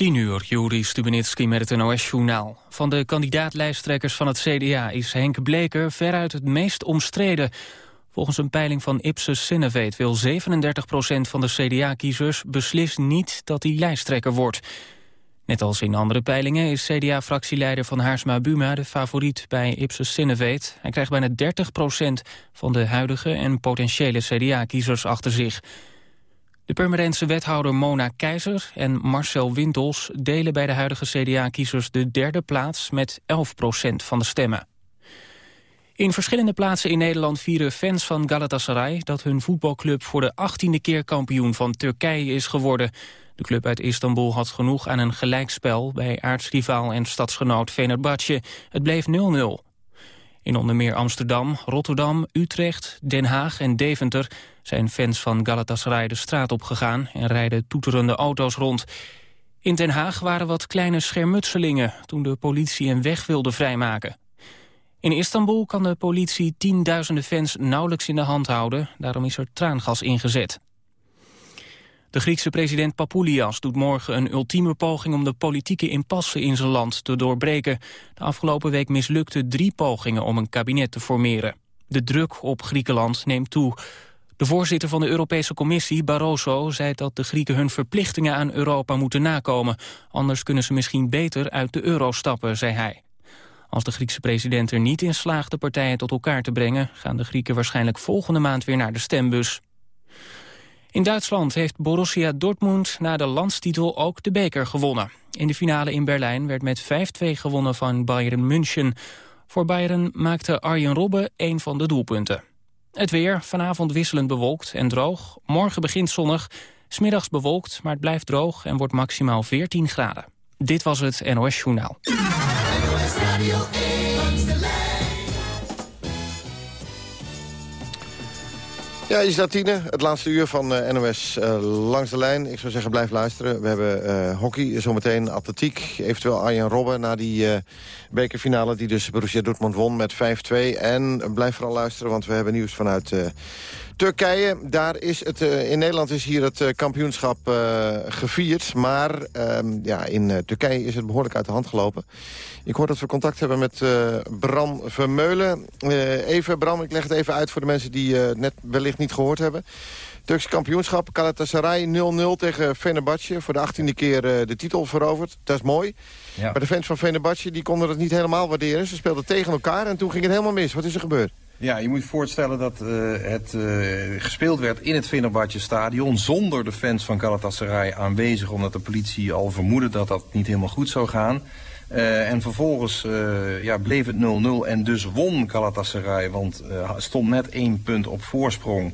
10 uur, Juri Stubenitski met het NOS-journaal. Van de kandidaatlijsttrekkers van het CDA is Henk Bleker veruit het meest omstreden. Volgens een peiling van Ipsos Sineveet wil 37% van de CDA-kiezers beslist niet dat hij lijsttrekker wordt. Net als in andere peilingen is CDA-fractieleider van Haarsma Buma de favoriet bij Ipsos Sineveet. Hij krijgt bijna 30% van de huidige en potentiële CDA-kiezers achter zich. De Purmerendse wethouder Mona Keizer en Marcel Wintels delen bij de huidige CDA-kiezers de derde plaats met 11% van de stemmen. In verschillende plaatsen in Nederland vieren fans van Galatasaray dat hun voetbalclub voor de achttiende keer kampioen van Turkije is geworden. De club uit Istanbul had genoeg aan een gelijkspel bij aartsrivaal en stadsgenoot Fenerbahce. Het bleef 0-0. In onder meer Amsterdam, Rotterdam, Utrecht, Den Haag en Deventer... zijn fans van Galatasaray de straat opgegaan en rijden toeterende auto's rond. In Den Haag waren wat kleine schermutselingen... toen de politie een weg wilde vrijmaken. In Istanbul kan de politie tienduizenden fans nauwelijks in de hand houden. Daarom is er traangas ingezet. De Griekse president Papoulias doet morgen een ultieme poging om de politieke impasse in zijn land te doorbreken. De afgelopen week mislukten drie pogingen om een kabinet te formeren. De druk op Griekenland neemt toe. De voorzitter van de Europese Commissie, Barroso, zei dat de Grieken hun verplichtingen aan Europa moeten nakomen. Anders kunnen ze misschien beter uit de euro stappen, zei hij. Als de Griekse president er niet in slaagt de partijen tot elkaar te brengen... gaan de Grieken waarschijnlijk volgende maand weer naar de stembus. In Duitsland heeft Borussia Dortmund na de landstitel ook de beker gewonnen. In de finale in Berlijn werd met 5-2 gewonnen van Bayern München. Voor Bayern maakte Arjen Robben een van de doelpunten. Het weer, vanavond wisselend bewolkt en droog. Morgen begint zonnig, smiddags bewolkt, maar het blijft droog... en wordt maximaal 14 graden. Dit was het NOS Journaal. Ja, is dat Tine, het laatste uur van eh, NOS eh, langs de lijn. Ik zou zeggen, blijf luisteren. We hebben uh, hockey, zometeen atletiek. Eventueel Arjen Robben na die bekerfinale... die dus Borussia Dortmund won met 5-2. En blijf vooral luisteren, want we hebben nieuws vanuit Turkije, daar is het, uh, in Nederland is hier het uh, kampioenschap uh, gevierd. Maar ehm, ja, in Turkije is het behoorlijk uit de hand gelopen. Ik hoor dat we contact hebben met Bram Vermeulen. even, Bram, ik leg het even uit voor de mensen die het net wellicht niet gehoord hebben. Turkse kampioenschap, Galatasaray 0-0 tegen Fenerbahce. Voor de achttiende keer de titel veroverd. Dat is mooi. Ja. Maar de fans van Fenerbahce die konden het niet helemaal waarderen. Ze speelden tegen elkaar en toen ging het helemaal mis. Wat is er gebeurd? Ja, je moet je voorstellen dat uh, het uh, gespeeld werd in het Fenerbahce stadion... zonder de fans van Galatasaray aanwezig... omdat de politie al vermoedde dat dat niet helemaal goed zou gaan. Uh, en vervolgens ja, bleef het 0-0 en dus won Galatasaray... want stond net één punt op voorsprong...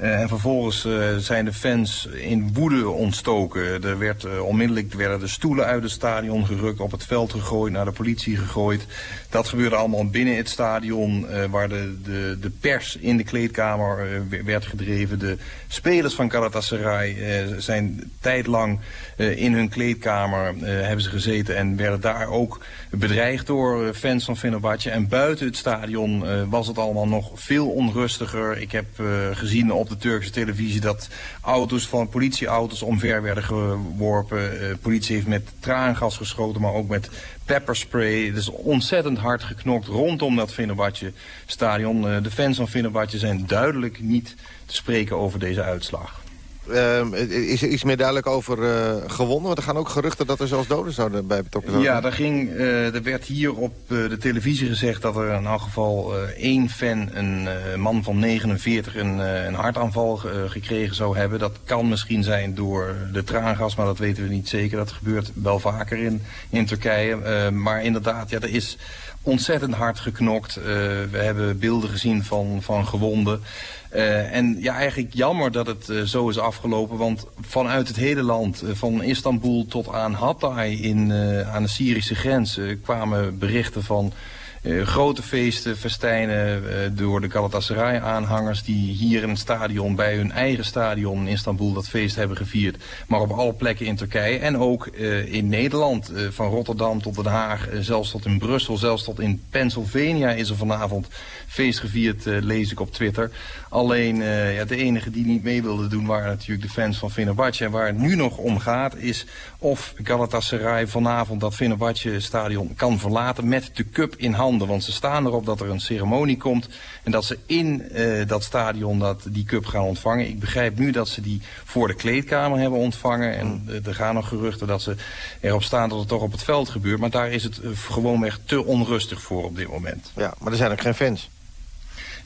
Uh, en vervolgens uh, zijn de fans in woede ontstoken. Er werd, uh, onmiddellijk werden de stoelen uit het stadion gerukt, op het veld gegooid, naar de politie gegooid. Dat gebeurde allemaal binnen het stadion, waar de, de, de pers in de kleedkamer werd gedreven. De spelers van Galatasaray zijn tijdlang in hun kleedkamer hebben ze gezeten en werden daar ook bedreigd door fans van Fenerbahce. En buiten het stadion was het allemaal nog veel onrustiger. Ik heb gezien op op de Turkse televisie dat auto's van politieauto's omver werden geworpen. Uh, politie heeft met traangas geschoten, maar ook met pepperspray. Het is ontzettend hard geknokt rondom dat Fenerbahce stadion. Uh, de fans van Fenerbahce zijn duidelijk niet te spreken over deze uitslag. Uh, is er iets meer duidelijk over uh, gewonnen? Want er gaan ook geruchten dat er zelfs doden zouden bij betrokken zijn. Ja, er, ging, uh, er werd hier op uh, de televisie gezegd dat er in elk geval één fan, een man van 49, een, een hartaanval gekregen zou hebben. Dat kan misschien zijn door de traangas, maar dat weten we niet zeker. Dat gebeurt wel vaker in, in Turkije. maar inderdaad, ja, er is ontzettend hard geknokt. we hebben beelden gezien van, van gewonden. Uh, en ja, eigenlijk jammer dat het uh, zo is afgelopen. Want vanuit het hele land, van Istanbul tot aan Hatay in, aan de Syrische grens... kwamen berichten van grote feesten, festijnen door de Galatasaray-aanhangers... die hier in het stadion, bij hun eigen stadion in Istanbul, dat feest hebben gevierd. Maar op alle plekken in Turkije en ook in Nederland. van Rotterdam tot Den Haag, zelfs tot in Brussel, zelfs tot in Pennsylvania is er vanavond feest gevierd, lees ik op Twitter. Alleen ja, de enige die niet mee wilden doen waren natuurlijk de fans van Fenerbahce. En waar het nu nog om gaat is of Galatasaray vanavond dat Fenerbahce stadion kan verlaten met de cup in handen. Want ze staan erop dat er een ceremonie komt en dat ze in uh, dat stadion dat, die cup gaan ontvangen. Ik begrijp nu dat ze die voor de kleedkamer hebben ontvangen. En uh, er gaan nog geruchten dat ze erop staan dat het toch op het veld gebeurt. Maar daar is het uh, gewoonweg te onrustig voor op dit moment. Ja, maar er zijn ook geen fans.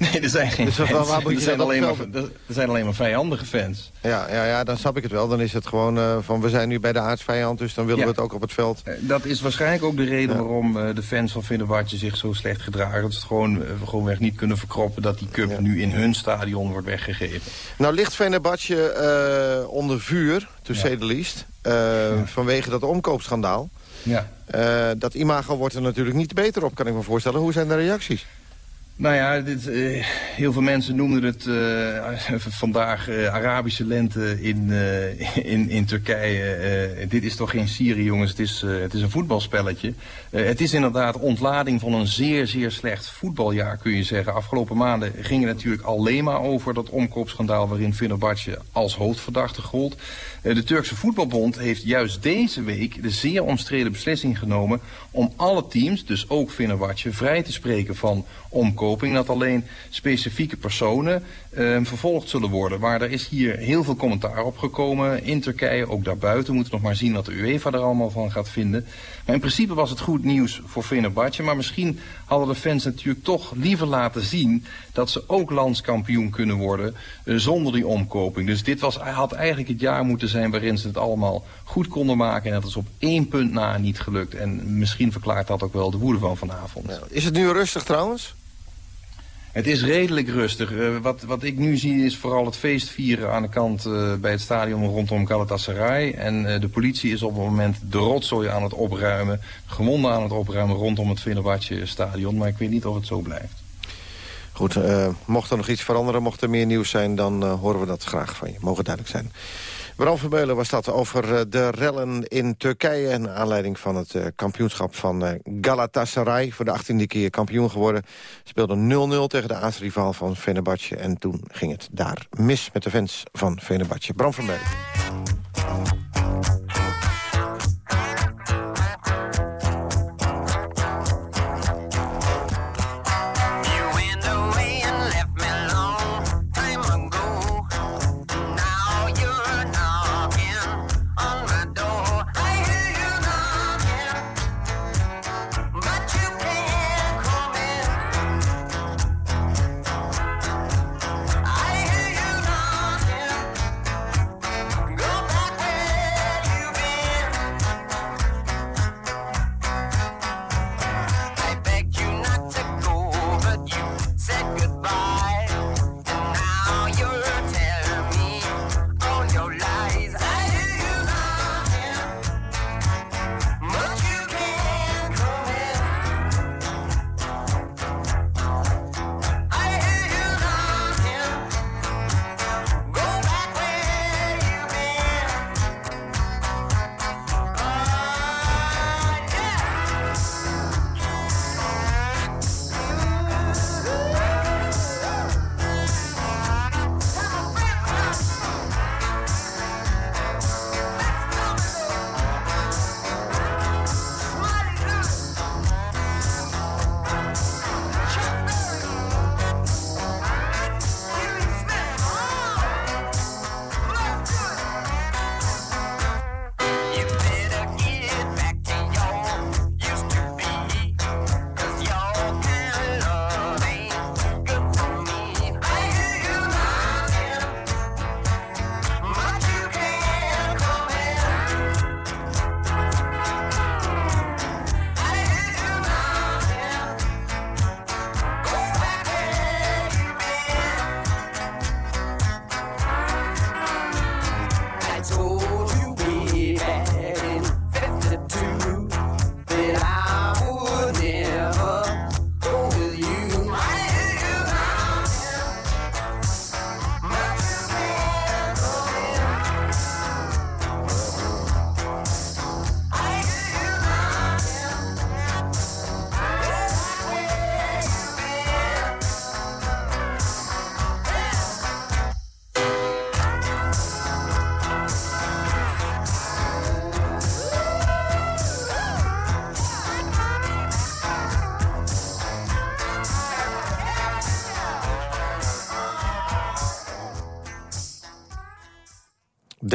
Nee, er zijn geen dus fans. Waar moet je er, zijn alleen maar, er zijn alleen maar vijandige fans. Ja, ja, ja, dan snap ik het wel. Dan is het gewoon uh, van we zijn nu bij de aardsvijand, dus dan willen we het ook op het veld. Uh, dat is waarschijnlijk ook de reden ja. waarom uh, de fans van Fenerbahce zich zo slecht gedragen. Dat ze het gewoon, gewoonweg niet kunnen verkroppen dat die cup ja. nu in hun stadion wordt weggegeven. Nou ligt Fenerbahce onder vuur, to say the least, vanwege dat omkoopschandaal. Ja. dat imago wordt er natuurlijk niet beter op, kan ik me voorstellen. Hoe zijn de reacties? Nou ja, dit, uh, heel veel mensen noemden het uh, vandaag uh, Arabische lente in, in, in Turkije. dit is toch geen Syrië, jongens. Het is, het is een voetbalspelletje. het is inderdaad ontlading van een zeer, zeer slecht voetbaljaar, kun je zeggen. Afgelopen maanden ging het natuurlijk alleen maar over dat omkoopschandaal... waarin Fenerbahce als hoofdverdachte gold. de Turkse voetbalbond heeft juist deze week de zeer omstreden beslissing genomen... om alle teams, dus ook Fenerbahce, vrij te spreken van dat alleen specifieke personen uh, vervolgd zullen worden. Maar er is hier heel veel commentaar op gekomen in Turkije, ook daarbuiten. We moeten nog maar zien wat de UEFA er allemaal van gaat vinden. Maar in principe was het goed nieuws voor Fenerbahce. Maar misschien hadden de fans natuurlijk toch liever laten zien dat ze ook landskampioen kunnen worden uh, zonder die omkoping. Dus dit was, had eigenlijk het jaar moeten zijn waarin ze het allemaal goed konden maken. En dat is op één punt na niet gelukt. En misschien verklaart dat ook wel de woede van vanavond. Is het nu rustig trouwens? Het is redelijk rustig. Uh, wat, wat ik nu zie is vooral het feestvieren aan de kant uh, bij het stadion rondom Galatasaray. En uh, de politie is op het moment de rotzooi aan het opruimen. Gewonden aan het opruimen rondom het Fenerbahce stadion. Maar ik weet niet of het zo blijft. Goed, mocht er nog iets veranderen, mocht er meer nieuws zijn... dan horen we dat graag van je. Mogen duidelijk zijn. Bram Vermeulen was dat over eh, de rellen in Turkije... en aanleiding van het uh, kampioenschap van uh, Galatasaray. Voor de achttiende keer kampioen geworden. Speelde 0-0 tegen de aartsrivaal van Fenerbahce. En toen ging het daar mis met de fans van Fenerbahce. Bram Vermeulen.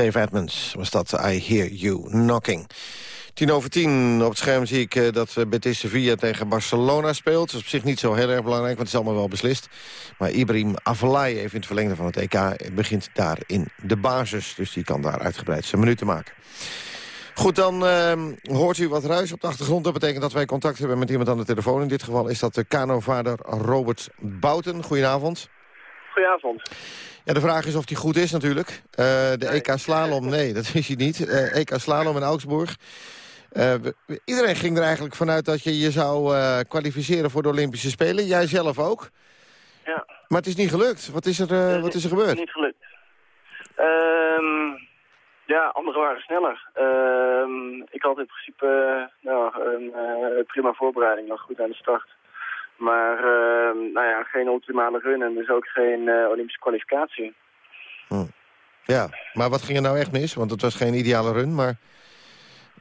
Dave Edmonds was dat I Hear You Knocking. Tien over tien op het scherm zie ik uh, dat uh, Betis Sevilla tegen Barcelona speelt. Dat is op zich niet zo heel erg belangrijk, want het is allemaal wel beslist. Maar Ibrahim Avalai, even in het verlengde van het EK, begint daar in de basis. Dus die kan daar uitgebreid zijn minuten maken. Goed, dan uh, hoort u wat ruis op de achtergrond. Dat betekent dat wij contact hebben met iemand aan de telefoon. In dit geval is dat de kanovader Robert Bouten. Goedenavond. Goedenavond. Ja, de vraag is of hij goed is natuurlijk. Uh, de EK Slalom, nee, dat is hij niet. Uh, EK Slalom in Augsburg. Uh, iedereen ging er eigenlijk vanuit dat je je zou kwalificeren voor de Olympische Spelen. Jij zelf ook. Ja. Maar het is niet gelukt. Wat is er, wat is er gebeurd? Niet gelukt. Um, ja, anderen waren sneller. Uh, ik had in principe nou, een prima voorbereiding, nog goed aan de start. Maar uh, nou ja, geen optimale run en dus ook geen uh, Olympische kwalificatie. Hm. Ja, maar wat ging er nou echt mis? Want het was geen ideale run, maar...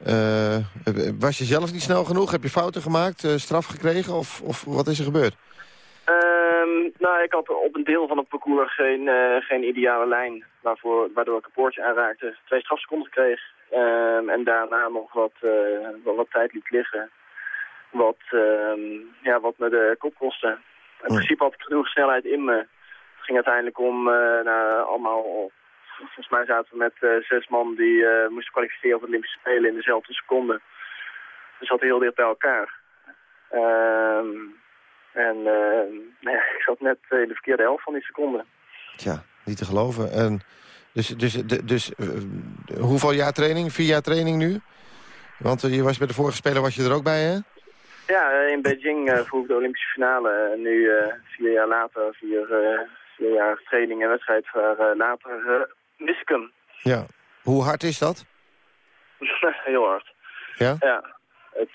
Uh, was je zelf niet snel genoeg? Heb je fouten gemaakt, straf gekregen of, of wat is er gebeurd? Um, nou, ik had op een deel van het parcours geen, geen ideale lijn... Waarvoor, waardoor ik een poortje aanraakte. Twee strafseconden kreeg. Um, en daarna nog wat, wat, wat tijd liet liggen wat, uh, ja, wat me de kop kostte. In principe had ik genoeg snelheid in me. Het ging uiteindelijk om uh, nou, allemaal... Volgens mij zaten we met uh, zes man die uh, moesten kwalificeren voor de Olympische Spelen in dezelfde seconde. Dus dat heel dicht bij elkaar. Ehm, en ja, ik zat net in de verkeerde helft van die seconde. Tja, niet te geloven. En dus dus, dus hoeveel jaar training? Vier jaar training nu? Want je was bij de vorige speler was je er ook bij, hè? Ja, eh, in Beijing uh, vroeg de Olympische finale. En nu uh, vier jaar later, vier, uh, vier jaar training en wedstrijd voor later mis ik hem. Ja. Hoe hard is dat? Heel hard. Ja? Ja. Het,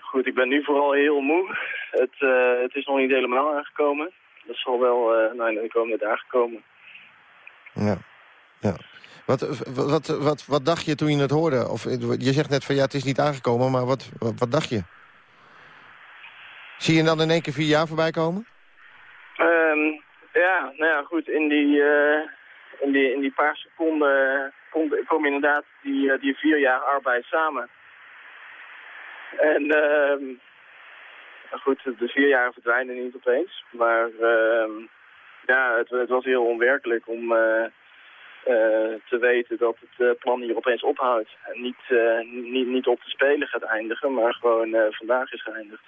goed, ik ben nu vooral heel moe. Het, het is nog niet helemaal aangekomen. Dat zal wel nou, in de komende dagen komen. Ja. Ja. Wat, wat, wat, wat dacht je toen je het hoorde? Of, je zegt net van ja, het is niet aangekomen, maar wat, wat, dacht je? Zie je dan in één keer vier jaar voorbij komen? Um, ja, nou ja, goed. In die, uh, in die, in die paar seconden komen inderdaad die, uh, die vier jaar arbeid samen. En uh, goed, de vier jaar verdwijnen niet opeens. Maar ja, het, het, was heel onwerkelijk om uh, te weten dat het uh, plan hier opeens ophoudt. En niet, uh, niet, niet op de Spelen gaat eindigen, maar gewoon vandaag is geëindigd.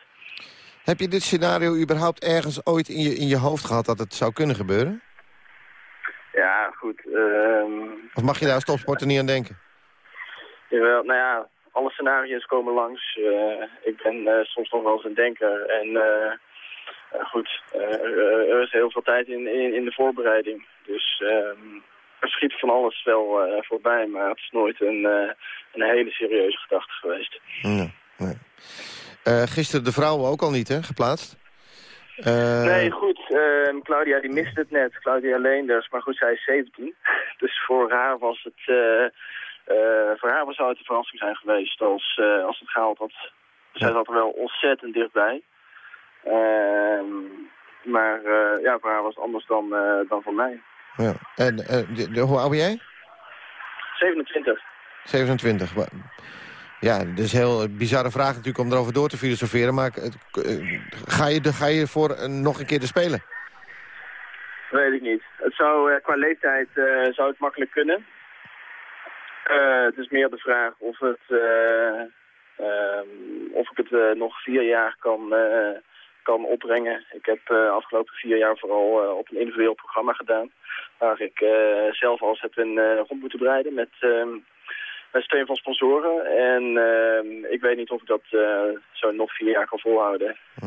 Heb je dit scenario überhaupt ergens ooit in je, in je hoofd gehad dat het zou kunnen gebeuren? Ja, goed. Uh, of mag je daar als topsporter niet aan denken? Jawel, nou ja, alle scenario's komen langs. ik ben soms nog wel eens een denker. En goed, er is heel veel tijd in, in, in de voorbereiding. Dus... Ehm, er schiet van alles wel uh, voorbij, maar het is nooit een, uh, een hele serieuze gedachte geweest. Nee, nee. Uh, gisteren de vrouwen ook al niet, hè, geplaatst? Nee, goed. Ehm, Claudia die miste het net. Claudia Leenders, maar goed, zij is 17. Dus voor haar was het... voor haar zou het een verrassing zijn geweest als, als het gehaald had. Zij zat er wel ontzettend dichtbij. Ehm, maar ja, voor haar was het anders dan, dan voor mij. Ja. En uh, hoe oud ben jij? 27. 27. Ja, dat is een heel bizarre vraag natuurlijk om erover door te filosoferen. Maar uh, ga, je, ga je voor nog een keer te spelen? Weet ik niet. Het zou, qua leeftijd zou het makkelijk kunnen. het is meer de vraag of, het, ehm, of ik het nog vier jaar kan, kan opbrengen. Ik heb de uh, afgelopen vier jaar vooral uh, op een individueel programma gedaan. Waar ik uh, zelf als heb een rond moeten breiden met, ehm, met steun van sponsoren. En ehm, ik weet niet of ik dat zo nog vier jaar kan volhouden. Hm.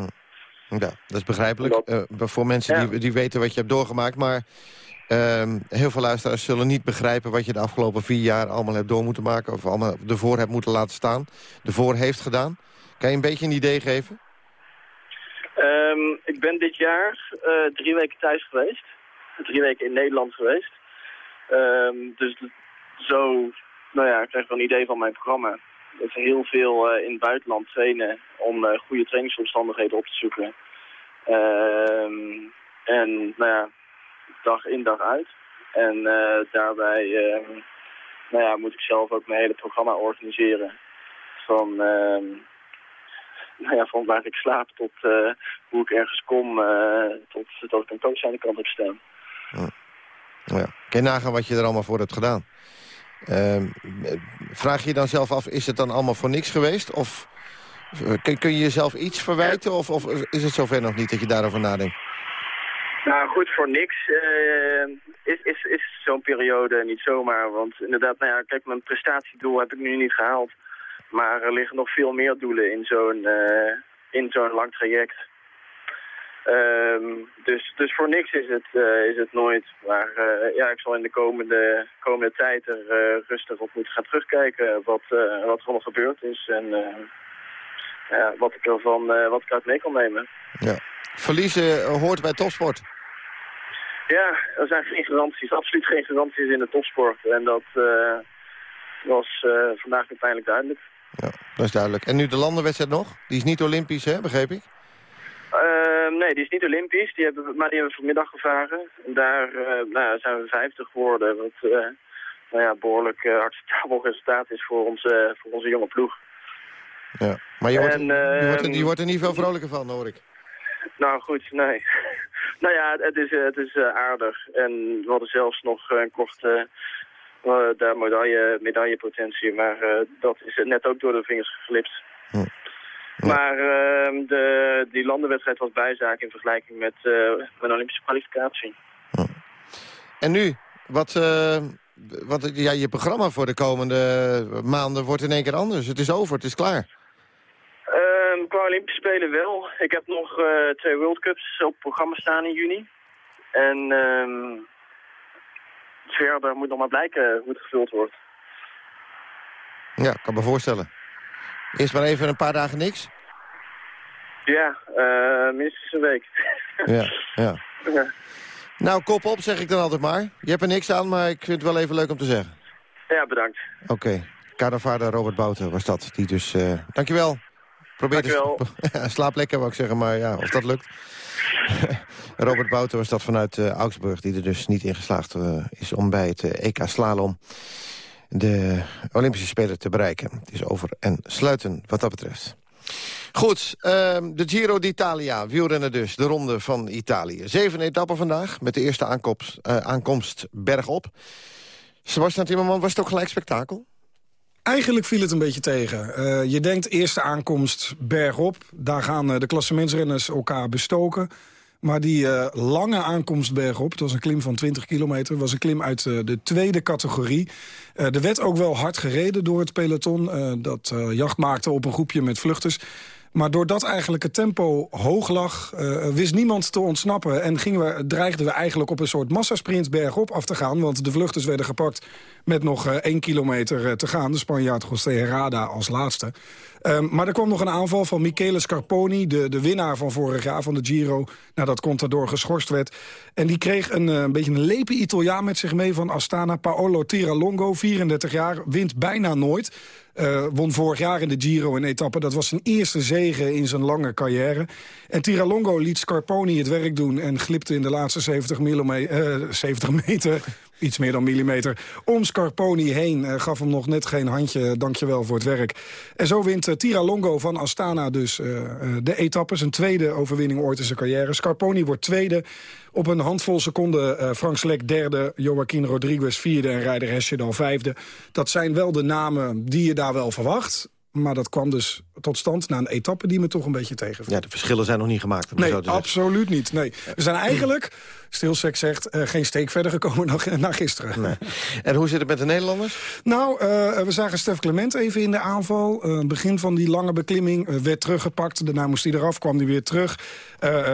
Ja, dat is begrijpelijk. voor mensen ja. die, die weten wat je hebt doorgemaakt. Maar ehm, heel veel luisteraars zullen niet begrijpen wat je de afgelopen vier jaar allemaal hebt door moeten maken. Of allemaal ervoor hebt moeten laten staan. Ervoor heeft gedaan. Kan je een beetje een idee geven? Um, ik ben dit jaar uh, drie weken thuis geweest. Drie weken in Nederland geweest. Um, dus zo nou ja, ik krijg wel een idee van mijn programma. Dat is heel veel uh, in het buitenland trainen om uh, goede trainingsomstandigheden op te zoeken. Um, en nou ja, dag in dag uit. En daarbij nou ja, moet ik zelf ook mijn hele programma organiseren. Van, nou ja, van waar ik slaap tot hoe ik ergens kom, tot dat ik een coach aan de kant heb staan. Ja. Ja. Kun je nagaan wat je er allemaal voor hebt gedaan? Ehm, vraag je je dan zelf af, is het dan allemaal voor niks geweest? Of kun, kun je jezelf iets verwijten? Of, of, is het zover nog niet dat je daarover nadenkt? Nou goed, voor niks uh, is, is, is zo'n periode niet zomaar. Want inderdaad, nou ja, kijk, mijn prestatiedoel heb ik nu niet gehaald. Maar er liggen nog veel meer doelen in zo'n uh, in zo'n lang traject. Um, dus, dus voor niks is het, uh, is het nooit. Maar uh, ja, ik zal in de komende, komende tijd er uh, rustig op moeten gaan terugkijken wat, wat er allemaal gebeurd is. En ja, wat ik ervan wat ik uit mee kan nemen. Ja. Verliezen hoort bij topsport. Ja, er zijn geen garanties, absoluut geen garanties in de topsport. En dat was vandaag uiteindelijk duidelijk. Ja, dat is duidelijk. En nu de landenwedstrijd nog? Die is niet olympisch, hè, begreep ik? Uh, nee, die is niet olympisch, die hebben, maar die hebben we vanmiddag gevraagd. En daar uh, nou, zijn we 50 geworden, wat uh, nou ja, behoorlijk acceptabel resultaat is voor onze, voor onze jonge ploeg. Ja, maar je wordt, en, je, wordt er, je wordt er niet veel vrolijker van, hoor ik. Nou goed, nee. nou ja, het is, het is aardig. En we hadden zelfs nog een korte daar medaille, medaillepotentie, maar dat is net ook door de vingers geglipt. Hm. Maar uh, de, die landenwedstrijd was bijzaak in vergelijking met uh, mijn Olympische kwalificatie. En nu? Wat, uh, wat, ja, je programma voor de komende maanden wordt in één keer anders. Het is over, het is klaar. Uh, qua Olympische Spelen wel. Ik heb nog twee World Cups op programma staan in juni. En ehm, verder moet nog maar blijken hoe het gevuld wordt. Ja, kan me voorstellen. Eerst maar even een paar dagen niks? Ja, uh, minstens een week. ja, ja, Nou, kop op, zeg ik dan altijd maar. Je hebt er niks aan, maar ik vind het wel even leuk om te zeggen. Ja, bedankt. Oké. Okay. Kadervaarder Robert Bouten was dat. Die dus, uh, dankjewel. Probeer dankjewel. Te... slaap lekker, wou ik zeggen, maar ja, of dat lukt. Robert Bouten was dat vanuit uh, Augsburg, die er dus niet in geslaagd uh, is om bij het EK Slalom de Olympische Spelen te bereiken. Het is over en sluiten wat dat betreft. Goed, ehm, de Giro d'Italia, wielrennen dus, de ronde van Italië. Zeven etappen vandaag, met de eerste aankomst, uh, aankomst bergop. Sebastian Timmerman, was het ook gelijk spektakel? Eigenlijk viel het een beetje tegen. Je denkt eerste aankomst bergop. Daar gaan de klassementsrenners elkaar bestoken. Maar die uh, lange aankomst bergop, het was een klim van 20 kilometer... was een klim uit uh, de tweede categorie. Uh, er werd ook wel hard gereden door het peloton... dat jacht maakte op een groepje met vluchters. Maar doordat eigenlijk het tempo hoog lag, wist niemand te ontsnappen. En gingen we, dreigden we eigenlijk op een soort massasprint bergop af te gaan. Want de vluchters werden gepakt met nog één kilometer te gaan. De Spanjaard José Herrada als laatste. Um, maar er kwam nog een aanval van Michele Scarponi, de, de winnaar van vorig jaar van de Giro. Nadat Contador geschorst werd. En die kreeg een, een beetje een lepe Italiaan met zich mee van Astana. Paolo Tiralongo, 34 jaar, wint bijna nooit. Uh, won vorig jaar in de Giro een etappe. Dat was zijn eerste zege in zijn lange carrière. En Tiralongo liet Scarponi het werk doen... en glipte in de laatste 70, uh, 70 meter iets meer dan millimeter, om Scarponi heen. Uh, gaf hem nog net geen handje, dankjewel voor het werk. En zo wint uh, Tira Longo van Astana dus uh, de etappe. Zijn tweede overwinning ooit in zijn carrière. Scarponi wordt tweede. Op een handvol seconden Frank Slek derde, Joaquin Rodriguez vierde en Rijder Hesjedal vijfde. Dat zijn wel de namen die je daar wel verwacht. Maar dat kwam dus tot stand na een etappe die me toch een beetje tegenviel. Ja, de verschillen zijn nog niet gemaakt. Nee, absoluut niet. Nee. We zijn eigenlijk, Stilsek zegt, uh, geen steek verder gekomen dan, na gisteren. Nee. En hoe zit het met de Nederlanders? Nou, uh, we zagen Stef Clement even in de aanval. Uh, begin van die lange beklimming werd teruggepakt. Daarna moest hij eraf, kwam hij weer terug.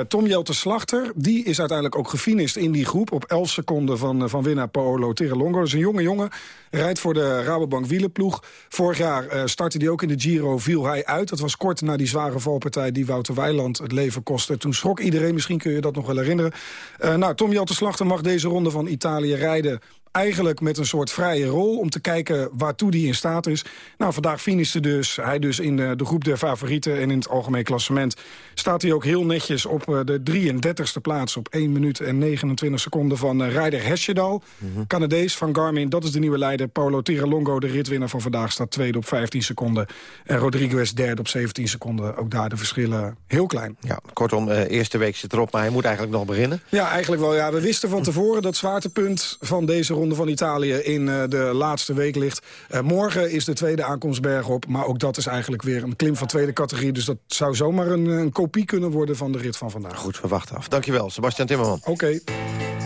Tom Jelte Slachter, die is uiteindelijk ook gefinist in die groep... op 11 seconden van, van winnaar Paolo Tiralongo. Dat is een jonge jongen, rijdt voor de Rabobank wielenploeg. Vorig jaar startte hij ook in de Giro, viel hij uit. Dat was kort na die zware valpartij die Wouter Weiland het leven kostte. Toen schrok iedereen, misschien kun je dat nog wel herinneren. Uh, nou, Tom Jelte Slachter mag deze ronde van Italië rijden eigenlijk met een soort vrije rol... om te kijken waartoe hij in staat is. Nou, vandaag finishte dus hij dus in de, de groep der favorieten... en in het algemeen klassement staat hij ook heel netjes op de 33ste plaats... op 1 minuut en 29 seconden van uh, Ryder Hesjedal. Mm Canadees van Garmin, dat is de nieuwe leider. Paulo Tiralongo, de ritwinnaar van vandaag, staat tweede op 15 seconden. En Rodriguez derde op 17 seconden. Ook daar de verschillen heel klein. Ja, kortom, uh, eerste week zit erop, maar hij moet eigenlijk nog beginnen. Ja, eigenlijk wel. Ja. We wisten van tevoren dat zwaartepunt van deze ronde van Italië... in uh, de laatste week ligt. Uh, morgen is de tweede aankomst bergop. Maar ook dat is eigenlijk weer een klim van tweede categorie. Dus dat zou zomaar een, een kopie kunnen worden van de rit van vandaag. Goed, we wachten af. Dankjewel, Sebastian Timmerman. Oké. Okay.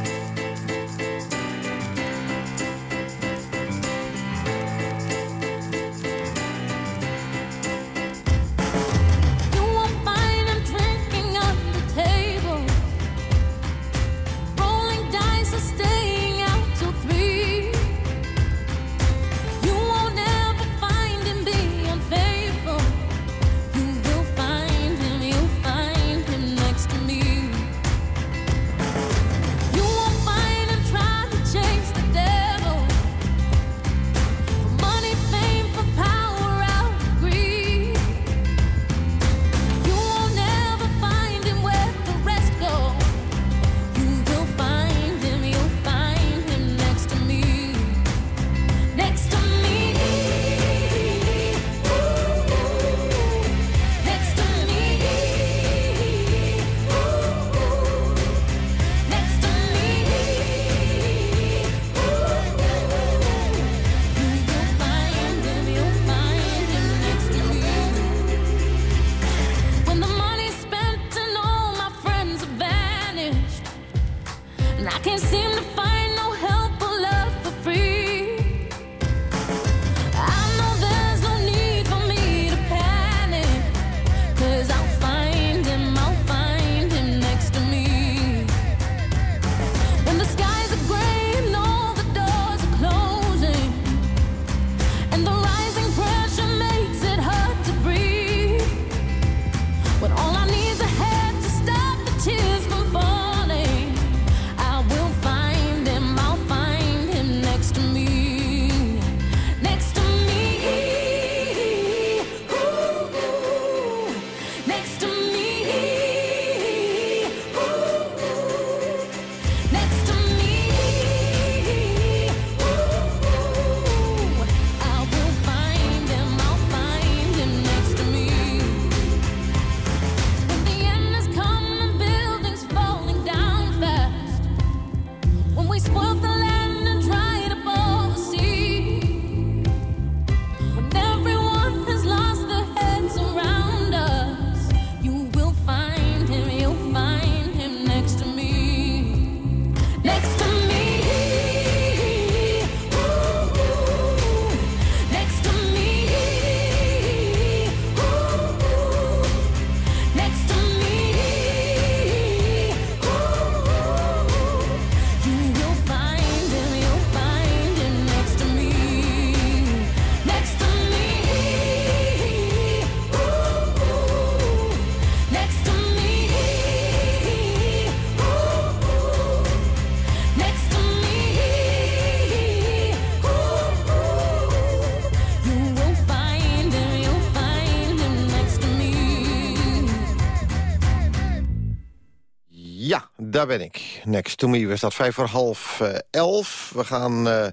Daar ben ik. Next to me. We staat vijf voor half uh, elf. We gaan uh,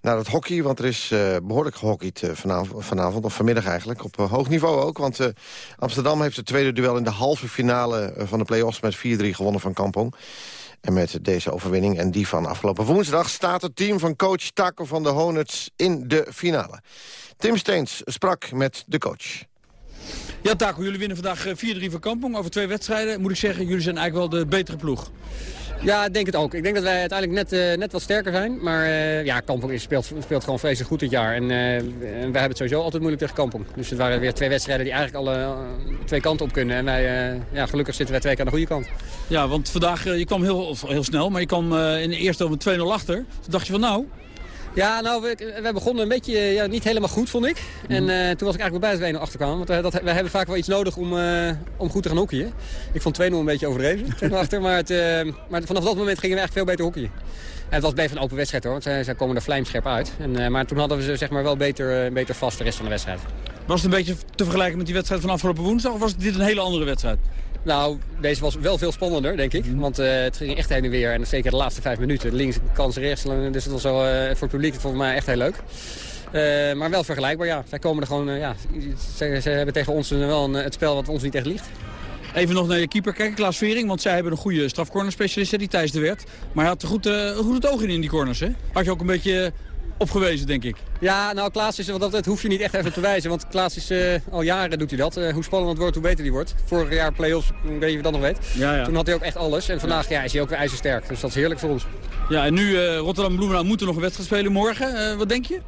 naar het hockey, want er is uh, behoorlijk gehockeyd vanavond, vanavond, of vanmiddag eigenlijk. Op hoog niveau ook, want Amsterdam heeft het tweede duel... in de halve finale van de play-offs met 4-3 gewonnen van Kampong. En met deze overwinning en die van afgelopen woensdag... staat het team van coach Taco van de Honets in de finale. Tim Steens sprak met de coach. Ja, Taco, jullie winnen vandaag 4-3 eh, van Kampong over twee wedstrijden. Moet ik zeggen, jullie zijn eigenlijk wel de betere ploeg. Ja, ik denk het ook. Ik denk dat wij uiteindelijk net, uh, net wat sterker zijn. Maar uh, ja, Kampong speelt, speelt gewoon vreselijk goed dit jaar. En, uh, en wij hebben het sowieso altijd moeilijk tegen Kampong. Dus het waren weer twee wedstrijden die eigenlijk alle twee kanten op kunnen. En wij, ja, gelukkig zitten wij twee keer aan de goede kant. Ja, want vandaag, je kwam heel, heel snel, maar je kwam in de eerste over 2-0 achter. Toen dacht je van nou, ja, nou, we, we begonnen een beetje ja, niet helemaal goed, vond ik. En uh, toen was ik eigenlijk bij 1 achterkwam. Want uh, dat, we hebben vaak wel iets nodig om, uh, om goed te gaan hockeyen. Ik vond 2-0 een beetje overdreven, achter. Maar, het, maar vanaf dat moment gingen we echt veel beter hockeyen. En het was bleef een open wedstrijd hoor, want zij, zij komen er vlijmscherp uit. En, maar toen hadden we ze zeg maar, wel beter, beter vast de rest van de wedstrijd. Was het een beetje te vergelijken met die wedstrijd van afgelopen woensdag? Of was dit een hele andere wedstrijd? Nou, deze was wel veel spannender, denk ik. Mhm. Want uh, het ging echt heen en weer. En zeker de laatste vijf minuten. Links, kans, rechts. Dus het was zo, uh, voor het publiek volgens mij echt heel leuk. Uh, maar wel vergelijkbaar, ja. Zij komen er gewoon, ja, ze, ze, hebben tegen ons wel een, het spel wat ons niet echt ligt. Even nog naar je keeper kijken, Klaas Vering. Want zij hebben een goede strafcornerspecialist, die Thijs de Wert. Maar hij had goed, uh, goed het oog in in die corners, hè? Had je ook een beetje opgewezen, denk ik. Ja, nou Klaas is, want dat, hoef je niet echt even te wijzen. Want Klaas is uh, al jaren doet hij dat. Uh, hoe spannender het wordt, hoe beter hij wordt. Vorig jaar play-offs, weet je dat nog weet. Ja, ja. Toen had hij ook echt alles. En vandaag ja, is hij ook weer ijzersterk. Dus dat is heerlijk voor ons. Ja, en nu uh, Rotterdam-Bloemendaal moeten nog een wedstrijd spelen morgen. wat denk je?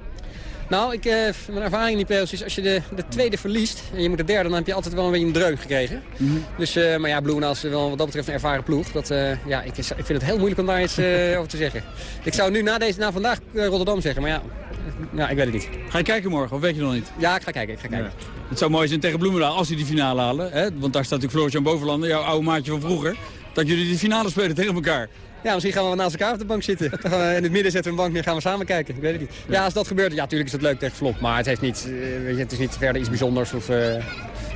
Nou, ik, uh, mijn ervaring in die play is als je de, de, tweede verliest en je moet de derde, dan heb je altijd wel een beetje een dreun gekregen. Mm -hmm. Dus, uh, maar ja, Bloemendaal is wel wat dat betreft een ervaren ploeg. Dat, uh, ja, ik, ik vind het heel moeilijk om daar iets over te zeggen. Ik zou nu na, deze, na vandaag Rotterdam zeggen, maar ja, ja, ik weet het niet. Ga je kijken morgen, of weet je nog niet? Ja, ik ga kijken. Ik ga kijken. Ja. Het zou mooi zijn tegen Bloemendaal als ze die finale halen. Hè? Want daar staat natuurlijk Floortje Bovenlander, jouw oude maatje van vroeger. Dat jullie die finale spelen tegen elkaar. Ja, misschien gaan we naast elkaar op de bank zitten. In het midden zetten we een bank neer, gaan we samen kijken. Ik weet het niet. Ja, als dat gebeurt, ja, natuurlijk is het leuk tegen Vlot. Maar het, heeft niet, weet je, het is niet verder iets bijzonders. Of, uh, het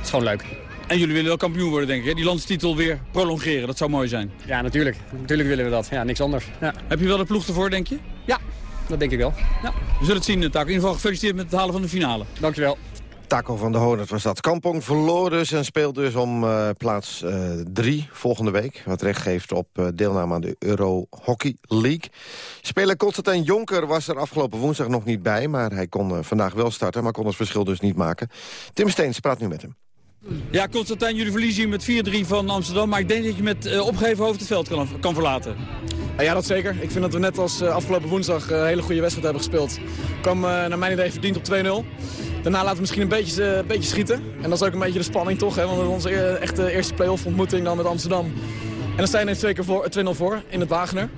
is gewoon leuk. En jullie willen wel kampioen worden, denk ik. Hè? Die landstitel weer prolongeren, dat zou mooi zijn. Ja, natuurlijk. Natuurlijk willen we dat. Ja, niks anders. Ja. Heb je wel de ploeg ervoor, denk je? Ja, dat denk ik wel. Ja. We zullen het zien, Taco. In ieder geval gefeliciteerd met het halen van de finale. Dankjewel. Taco van de Honert was dat. Kampong verloor dus en speelt dus om uh, plaats 3 uh, volgende week. Wat recht geeft op uh, deelname aan de Euro Hockey League. Speler Constantijn Jonker was er afgelopen woensdag nog niet bij... maar hij kon vandaag wel starten, maar kon het verschil dus niet maken. Tim Steens praat nu met hem. Ja, Constantijn, jullie verliezen met 4-3 van Amsterdam... maar ik denk dat je met opgeven hoofd het veld kan, kan verlaten. Ja, dat zeker. Ik vind dat we net als afgelopen woensdag een hele goede wedstrijd hebben gespeeld. Kwam naar mijn idee verdiend op 2-0. Daarna laten we misschien een beetje, eh, beetje schieten. En dat is ook een beetje de spanning toch. Hè? Want het is onze eh, echte eerste play-off ontmoeting dan met Amsterdam. En dan staan er twee keer voor, 2-0 voor in het Wagener.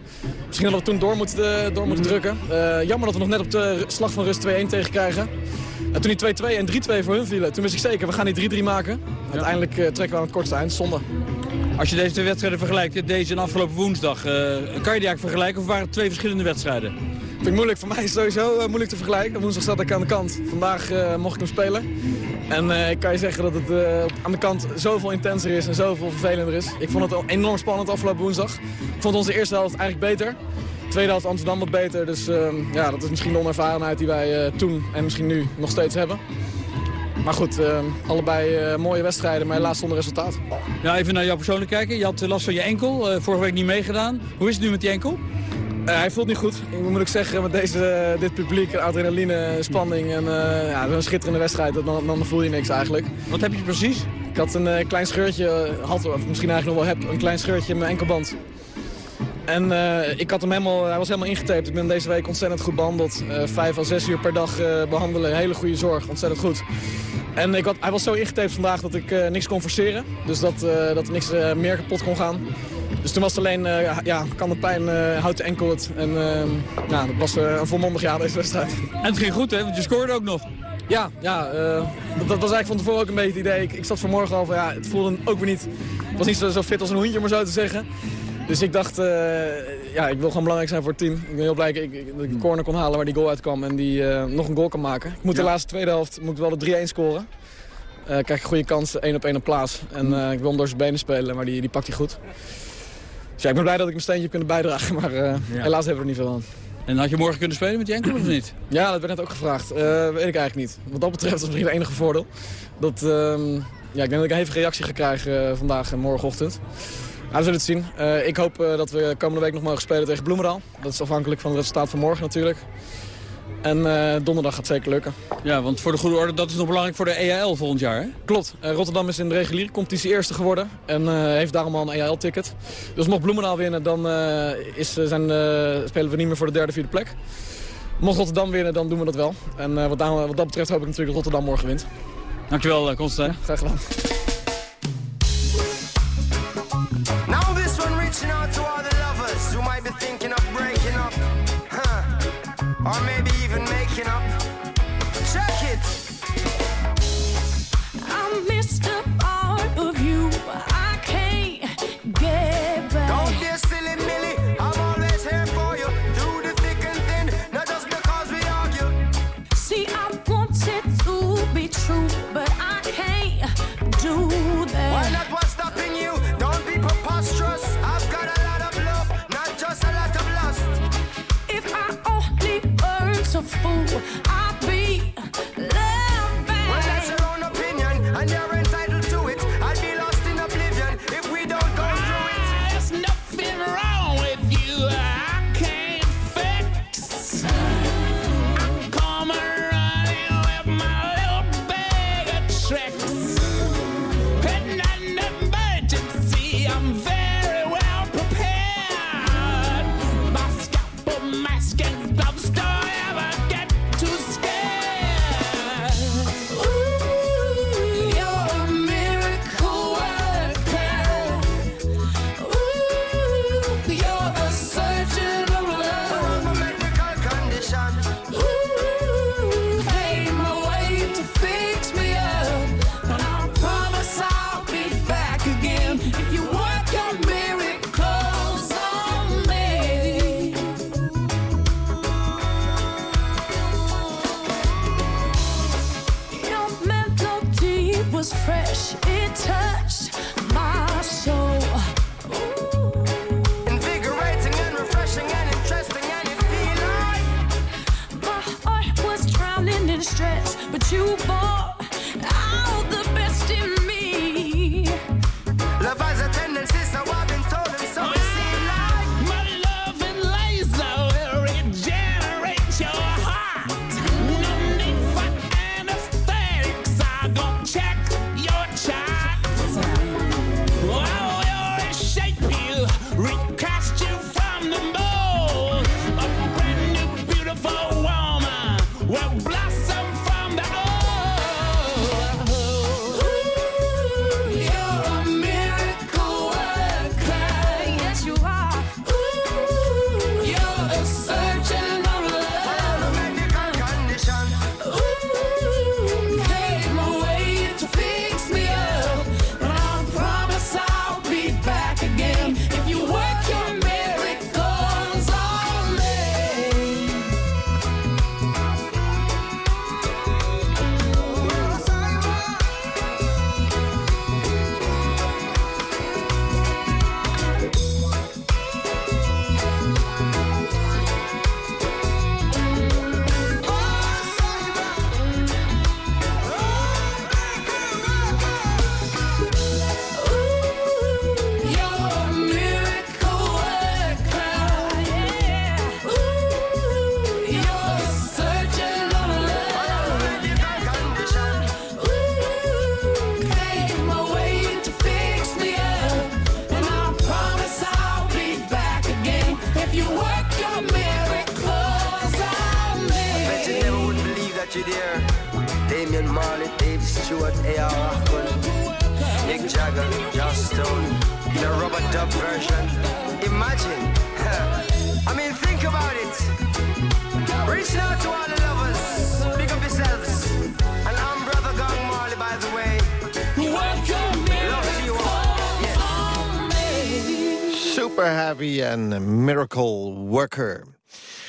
Misschien hadden we toen door moeten, eh, door moeten drukken. Uh, jammer dat we nog net op de slag van rust 2-1 tegen krijgen. En toen die 2-2 en 3-2 voor hun vielen, toen wist ik zeker, we gaan die 3-3 maken. Uiteindelijk uh, trekken we aan het kortste eind, zonde. Als je deze twee wedstrijden vergelijkt, deze en afgelopen woensdag, kan je die eigenlijk vergelijken of waren het twee verschillende wedstrijden? Vind ik moeilijk. Voor mij is het sowieso uh, moeilijk te vergelijken. Woensdag zat ik aan de kant. Vandaag mocht ik hem spelen. En uh, ik kan je zeggen dat het aan de kant zoveel intenser is en zoveel vervelender is. Ik vond het enorm spannend afgelopen woensdag. Ik vond onze eerste helft eigenlijk beter. De tweede helft Amsterdam wat beter. Dus ehm, ja, dat is misschien de onervarenheid die wij toen en misschien nu nog steeds hebben. Maar goed, uh, allebei uh, mooie wedstrijden, maar helaas zonder resultaat. Ja, even naar jou persoonlijk kijken. Je had last van je enkel, vorige week niet meegedaan. Hoe is het nu met die enkel? Hij voelt niet goed. Ik moet ik zeggen, met deze, dit publiek, adrenaline, spanning en ja, een schitterende wedstrijd, dan, dan voel je niks eigenlijk. Wat heb je precies? Ik had een klein scheurtje, had, of misschien eigenlijk nog wel heb, een klein scheurtje in mijn enkelband. En ik had hem helemaal, hij was helemaal ingetaped. Ik ben deze week ontzettend goed behandeld. vijf à zes uur per dag behandelen, hele goede zorg, ontzettend goed. En ik had, hij was zo ingetaped vandaag dat ik niks kon forceren. Dus dat, dat er niks meer kapot kon gaan. Dus toen was het alleen, uh, ja, kan de pijn, uh, houdt de enkel het. En uh, ja, dat was een volmondig jaar deze wedstrijd. En het ging goed hè, want je scoorde ook nog. Ja, ja dat, dat, was eigenlijk van tevoren ook een beetje het idee. Ik, ik zat vanmorgen al van, ja, het voelde ook weer niet, het was niet zo, zo fit als een hoentje, om maar zo te zeggen. Dus ik dacht, ja, ik wil gewoon belangrijk zijn voor het team. Ik ben heel blij dat ik de corner kon halen waar die goal uitkwam en die nog een goal kan maken. Ik moet ja. de laatste tweede helft moet ik wel de 3-1 scoren. Uh, krijg een goede kans, één op één op plaats. En uh, ik wil hem door zijn benen spelen, maar die, die pakt hij goed. Dus ja, ik ben blij dat ik mijn steentje heb kunnen bijdragen, maar uh, ja. helaas hebben we er niet veel aan. En had je morgen kunnen spelen met je enkel of niet? Ja, dat werd net ook gevraagd. Weet ik eigenlijk niet. Wat dat betreft is het misschien het enige voordeel. Dat, uh, ja, ik denk dat ik een hevige reactie ga krijgen vandaag en morgenochtend. Nou, we zullen het zien. ik hoop dat we komende week nog mogen spelen tegen Bloemendaal. Dat is afhankelijk van het resultaat van morgen natuurlijk. En uh, donderdag gaat zeker lukken. Ja, want voor de goede orde, dat is nog belangrijk voor de EAL volgend jaar, hè? Klopt. Uh, Rotterdam is in de reguliere competitie eerste geworden. En uh, heeft daarom al een EAL-ticket. Dus mocht Bloemendaal winnen, dan is, zijn, spelen we niet meer voor de derde, vierde plek. Mocht Rotterdam winnen, dan doen we dat wel. En wat, daar, wat dat betreft hoop ik natuurlijk dat Rotterdam morgen wint. Dankjewel, Constantijn. Ja, graag gedaan. Or maybe even making up. Check it. I missed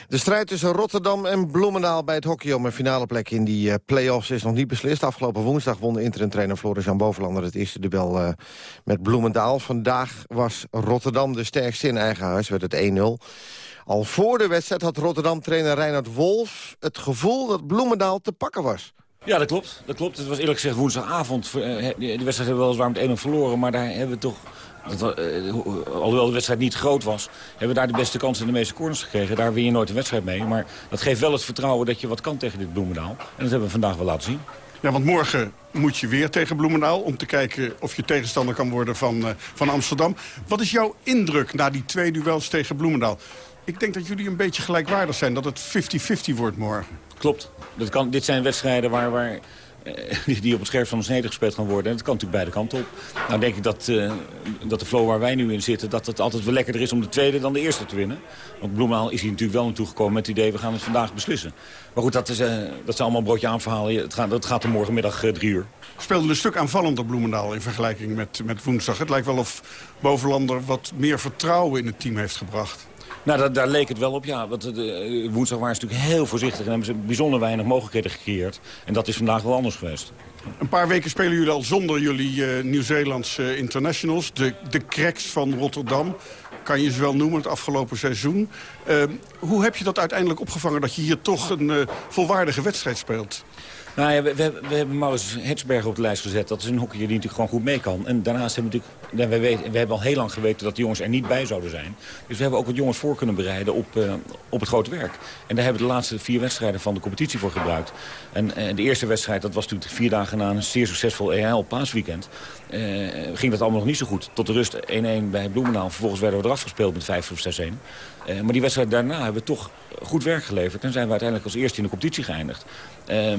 De strijd tussen Rotterdam en Bloemendaal bij het hockey om een finale plek in die eh, play-offs is nog niet beslist. Afgelopen woensdag won de interim-trainer Floris-Jan Bovenlander het eerste duel eh, met Bloemendaal. Vandaag was Rotterdam de sterkste in eigen huis, werd het 1-0. Al voor de wedstrijd had Rotterdam-trainer Reinhard Wolf het gevoel dat Bloemendaal te pakken was. Ja, dat klopt. Dat klopt. Het was eerlijk gezegd woensdagavond. eh, De wedstrijd hebben we weliswaar met 1-0 verloren, maar daar hebben we toch... Dat, eh, ho- alhoewel de wedstrijd niet groot was, hebben we daar de beste kansen en de meeste corners gekregen. Daar win je nooit een wedstrijd mee. Maar dat geeft wel het vertrouwen dat je wat kan tegen dit Bloemendaal. En dat hebben we vandaag wel laten zien. Ja, want morgen moet je weer tegen Bloemendaal... om te kijken of je tegenstander kan worden van, eh, van Amsterdam. Wat is jouw indruk na die twee duels tegen Bloemendaal? Ik denk dat jullie een beetje gelijkwaardig zijn, dat het 50-50 wordt morgen. Klopt. Dat kan, dit zijn wedstrijden waar, waar, die die op het scherp van de snede gespeeld gaan worden. En dat kan natuurlijk beide kanten op. Nou denk ik dat, eh, dat de flow waar wij nu in zitten... dat het altijd wel lekkerder is om de tweede dan de eerste te winnen. Want Bloemendaal is hier natuurlijk wel naartoe gekomen met het idee... we gaan het vandaag beslissen. Maar goed, dat, is, eh, dat zijn allemaal broodje aanverhalen. Het gaat, dat gaat er morgenmiddag eh, drie uur. Speelde een stuk aanvallender Bloemendaal in vergelijking met, met woensdag. Het lijkt wel of Bovenlander wat meer vertrouwen in het team heeft gebracht. Nou, daar, daar leek het wel op, ja. Want eh, woensdag waren ze natuurlijk heel voorzichtig... en hebben ze bijzonder weinig mogelijkheden gecreëerd. En dat is vandaag wel anders geweest. Een paar weken spelen jullie al zonder jullie eh, Nieuw-Zeelandse internationals. De, de cracks van Rotterdam, kan je ze wel noemen, het afgelopen seizoen. Eh, hoe heb je dat uiteindelijk opgevangen dat je hier toch een eh, volwaardige wedstrijd speelt? Nou ja, we, we, hebben Maurits Hetsberg op de lijst gezet. Dat is een hockeyer die natuurlijk gewoon goed mee kan. En daarnaast hebben we natuurlijk... We, weten, we hebben al heel lang geweten dat de jongens er niet bij zouden zijn. Dus we hebben ook wat jongens voor kunnen bereiden op, uh, op het grote werk. En daar hebben we de laatste vier wedstrijden van de competitie voor gebruikt. En uh, de eerste wedstrijd, dat was natuurlijk vier dagen na een zeer succesvol EHL paasweekend. Uh, ging dat allemaal nog niet zo goed. Tot de rust 1-1 bij Bloemendaal. Vervolgens werden we eraf gespeeld met 5 of 6-1. Uh, maar die wedstrijd daarna hebben we toch goed werk geleverd. En zijn we uiteindelijk als eerste in de competitie geëindigd. Uh,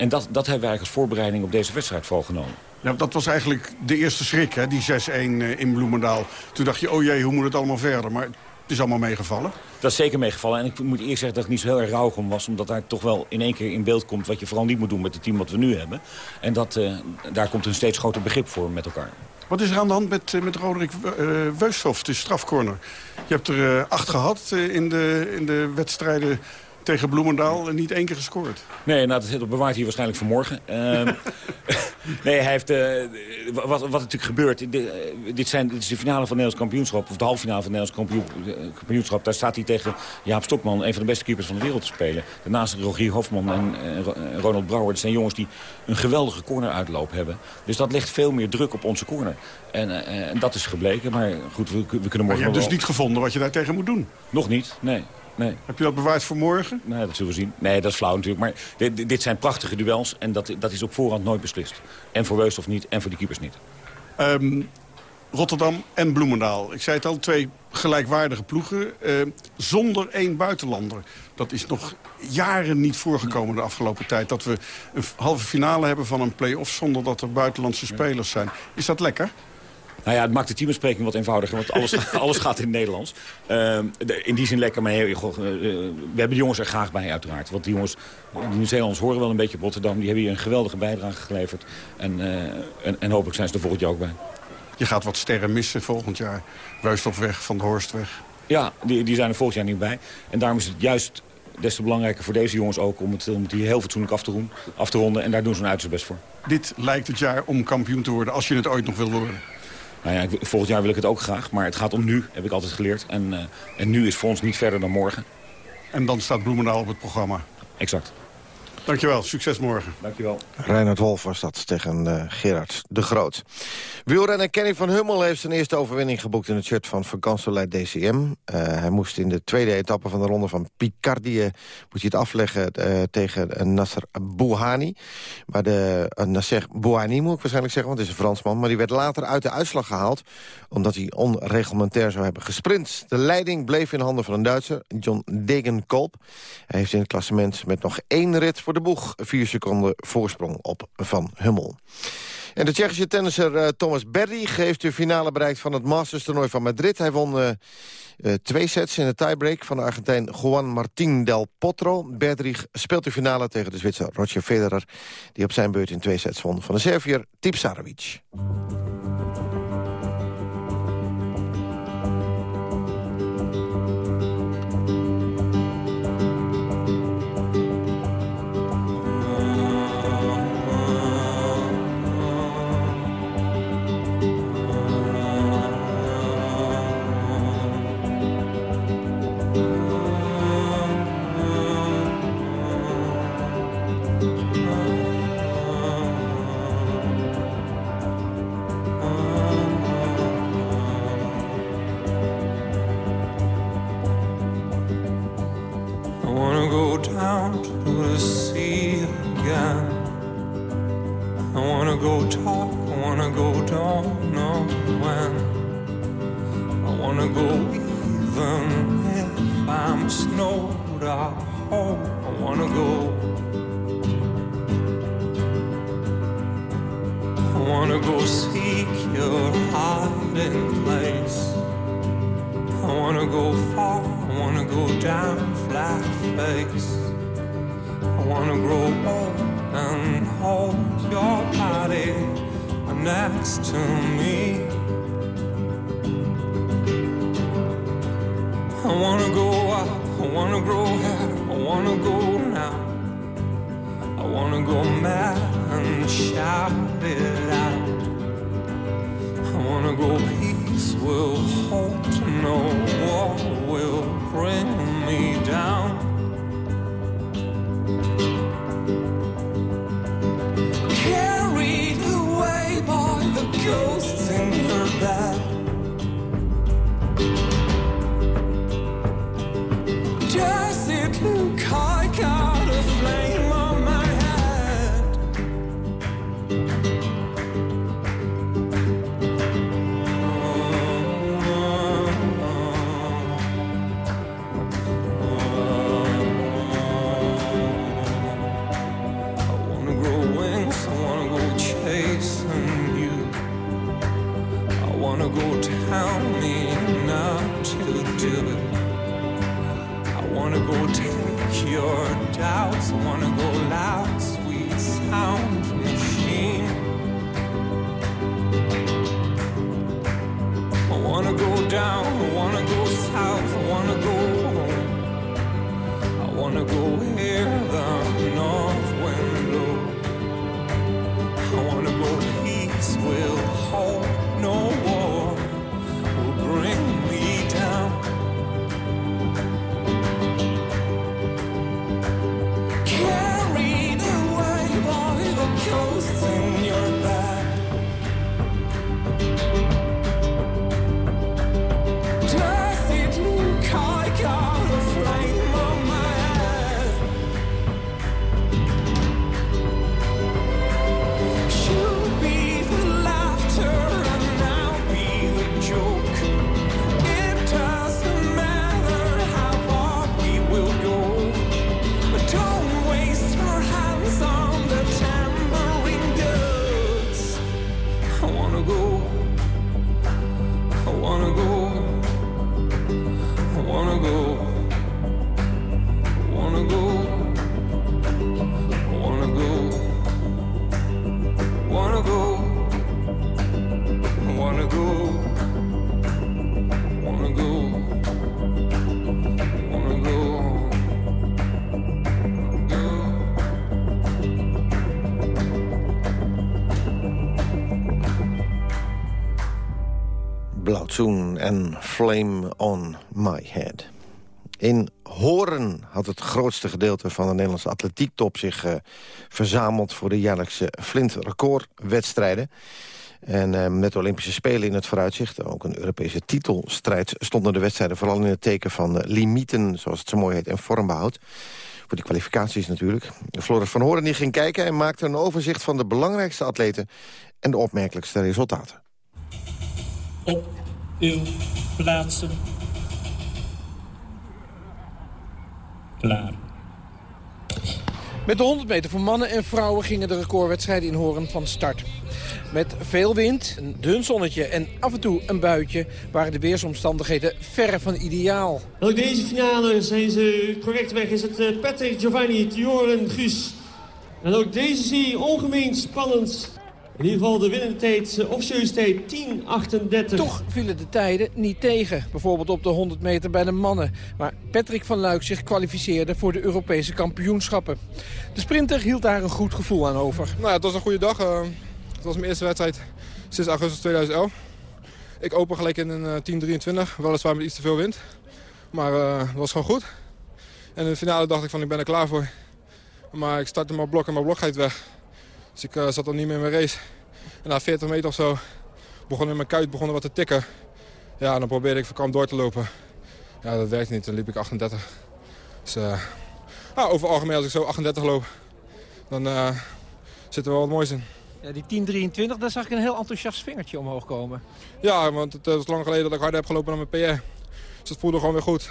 en dat, dat hebben wij als voorbereiding op deze wedstrijd voorgenomen. Ja, dat was eigenlijk de eerste schrik, hè, die 6-1 in Bloemendaal. Toen dacht je, oh jee, hoe moet het allemaal verder? Maar het is allemaal meegevallen. Dat is zeker meegevallen. En ik moet eerst zeggen dat ik niet zo heel erg rauw om was. Omdat daar toch wel in één keer in beeld komt wat je vooral niet moet doen met het team wat we nu hebben. En dat, uh, daar komt een steeds groter begrip voor met elkaar. Wat is er aan de hand met, met Roderick uh, Weushoff, de strafcorner? Je hebt er uh, acht gehad in, de, in de wedstrijden tegen Bloemendaal en niet één keer gescoord. Nee, nou, dat bewaart hij waarschijnlijk voor morgen. Uh, Nee, hij heeft, eh, wat, wat natuurlijk gebeurt, dit, eh, dit, zijn, dit is de finale van het Nederlands kampioenschap, of de halve finale van het Nederlands kampioen- eh, kampioenschap. Daar staat hij tegen Jaap Stokman, een van de beste keepers van de wereld te spelen. Daarnaast Rogier Hofman en, Ro- Ronald Brouwer. Dat zijn jongens die een geweldige corneruitloop hebben. Dus dat legt veel meer druk op onze corner. En, en dat is gebleken, maar goed, we, we kunnen Maar morgen je hebt dus niet gevonden wat je daar tegen moet doen. Nog niet, nee. Nee. Heb je dat bewaard voor morgen? Nee, dat zullen we zien. Nee, dat is flauw natuurlijk. Maar dit, dit- zijn prachtige duels en dat, dat is op voorhand nooit beslist. En voor Weusthof niet en voor de keepers niet. Ehm, Rotterdam en Bloemendaal. Ik zei het al, twee gelijkwaardige ploegen. eh, zonder één buitenlander. Dat is nog jaren niet voorgekomen de afgelopen tijd. Dat we een halve finale hebben van een play-off... zonder dat er buitenlandse spelers zijn. Is dat lekker? Nou ja, het maakt de teambespreking wat eenvoudiger, want alles, alles gaat in het Nederlands. Ehm, de- in die zin lekker, maar heel, goh, eh, eh, we hebben de jongens er graag bij uiteraard. Want die jongens, de Nieuw-Zeelanders horen wel een beetje op Rotterdam. Die hebben hier een geweldige bijdrage geleverd. En, eh, en, en hopelijk zijn ze er volgend jaar ook bij. Je gaat wat sterren missen volgend jaar. Weusthof weg, Van der Horst weg. Ja, die, die zijn er volgend jaar niet bij. En daarom is het juist des te belangrijker voor deze jongens ook... om het, om het hier heel fatsoenlijk af te, roen- af te ronden. En daar doen ze hun uiterste best voor. Dit lijkt het jaar om kampioen te worden, als je het ooit nog wil worden. Nou ja, ik- volgend jaar wil ik het ook graag. Maar het gaat om nu, heb ik altijd geleerd. En, eh, en nu is voor ons niet verder dan morgen. En dan staat Bloemendaal op het programma. Exact. Dankjewel, succes morgen. Dankjewel. Reinhard Wolf was dat tegen eh, Gerard de Groot. Wielrenner Kenny van Hummel heeft zijn eerste overwinning geboekt... in het shirt van Vakantieleid DCM. Eh, hij moest in de tweede etappe van de ronde van Picardie... moest hij het afleggen eh, tegen eh, Nasser Bouhani. Maar de uh, Nasser Bouhani moet ik waarschijnlijk zeggen... want het is een Fransman. Maar die werd later uit de uitslag gehaald... omdat hij onreglementair zou hebben gesprint. De leiding bleef in handen van een Duitser, John Degenkolb. Hij heeft in het klassement met nog één rit voor de boeg... vier seconden voorsprong op Van Hummel. En de Tsjechische tennisser uh, Thomas Berry heeft de finale bereikt van het Masters toernooi van Madrid. Hij won uh, uh, twee sets in de tiebreak van de Argentijn Juan Martín del Potro. Berry speelt de finale tegen de Zwitser Roger Federer... die op zijn beurt in twee sets won van de Serviër Tipsarevic. down to the sea again. I wanna go talk, I wanna go down no when. I wanna go even if I'm snowed up Oh, I wanna go. I wanna go seek your hiding place. I wanna go far wanna go down flat face. I wanna grow old and hold your body next to me. I wanna go up, I wanna grow hair, I wanna go now. I wanna go mad and shout it out. I wanna go peace will hold no war will bring me down. En Flame on My Head. In Horen had het grootste gedeelte van de Nederlandse atletiektop zich uh, verzameld voor de jaarlijkse Flint recordwedstrijden. En uh, met de Olympische Spelen in het vooruitzicht, ook een Europese titelstrijd... stonden de wedstrijden vooral in het teken van uh, limieten, zoals het zo mooi heet, en vormbehoud. Voor die kwalificaties natuurlijk. Floris van Horen die ging kijken en maakte een overzicht van de belangrijkste atleten... en de opmerkelijkste resultaten. Uw plaatsen. Klaar. Met de 100 meter voor mannen en vrouwen gingen de recordwedstrijden in Horen van start. Met veel wind, een dun zonnetje en af en toe een buitje... waren de weersomstandigheden verre van ideaal. Ook deze finale zijn ze correct weg. Is het eh, Patrick, Giovanni, Tjoren, Guus. En ook deze zie je ongemeen spannend. In ieder geval de winnende tijd, uh, officieus tijd 10.38. Toch vielen de tijden niet tegen. Bijvoorbeeld op de 100 meter bij de mannen. Waar Patrick van Luik zich kwalificeerde voor de Europese kampioenschappen. De sprinter hield daar een goed gevoel aan over. Nou, ja, het was een goede dag. Uh, het was mijn eerste wedstrijd sinds augustus 2011. Ik open gelijk in een uh, 10.23, weliswaar met iets te veel wind. Maar uh, het was gewoon goed. En in de finale dacht ik van ik ben er klaar voor. Maar ik startte mijn blok en mijn blok gaat weg. Dus ik uh, zat al niet meer in mijn race. En na 40 meter of zo begon in mijn kuit begon wat te tikken. Ja, dan probeerde ik verkamp door te lopen. Ja, dat werkte niet. Dan liep ik 38. Dus uh, nou, over het algemeen als ik zo 38 loop, dan uh, zit er wel wat moois in. Ja, die 10.23, daar zag ik een heel enthousiast vingertje omhoog komen. Ja, want het is lang geleden dat ik hard heb gelopen naar mijn PR. Dus het voelde gewoon weer goed.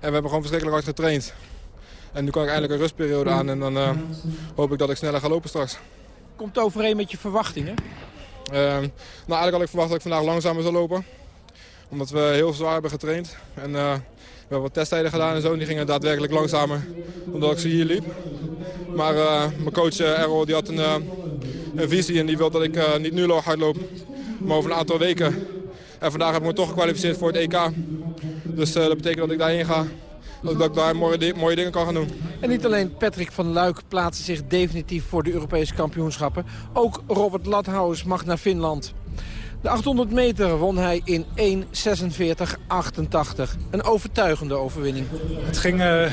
En we hebben gewoon verschrikkelijk hard getraind. En nu kan ik eindelijk een rustperiode aan en dan uh, hoop ik dat ik sneller ga lopen straks. Komt het overeen met je verwachtingen? Uh, nou, eigenlijk had ik verwacht dat ik vandaag langzamer zou lopen. Omdat we heel zwaar hebben getraind. En uh, we hebben wat testtijden gedaan en zo. En die gingen daadwerkelijk langzamer omdat ik ze hier liep. Maar mijn coach Errol die had een, een, visie en die wil dat ik niet nu hard loop. Maar over een aantal weken. En vandaag heb ik me toch gekwalificeerd voor het EK. Dus dat betekent dat ik daarheen ga dat ik daar mooie, mooie dingen kan gaan doen. En niet alleen Patrick van Luik plaatste zich definitief voor de Europese kampioenschappen. Ook Robert Lathaus mag naar Finland. De 800 meter won hij in 1.46.88. Een overtuigende overwinning. Het ging uh,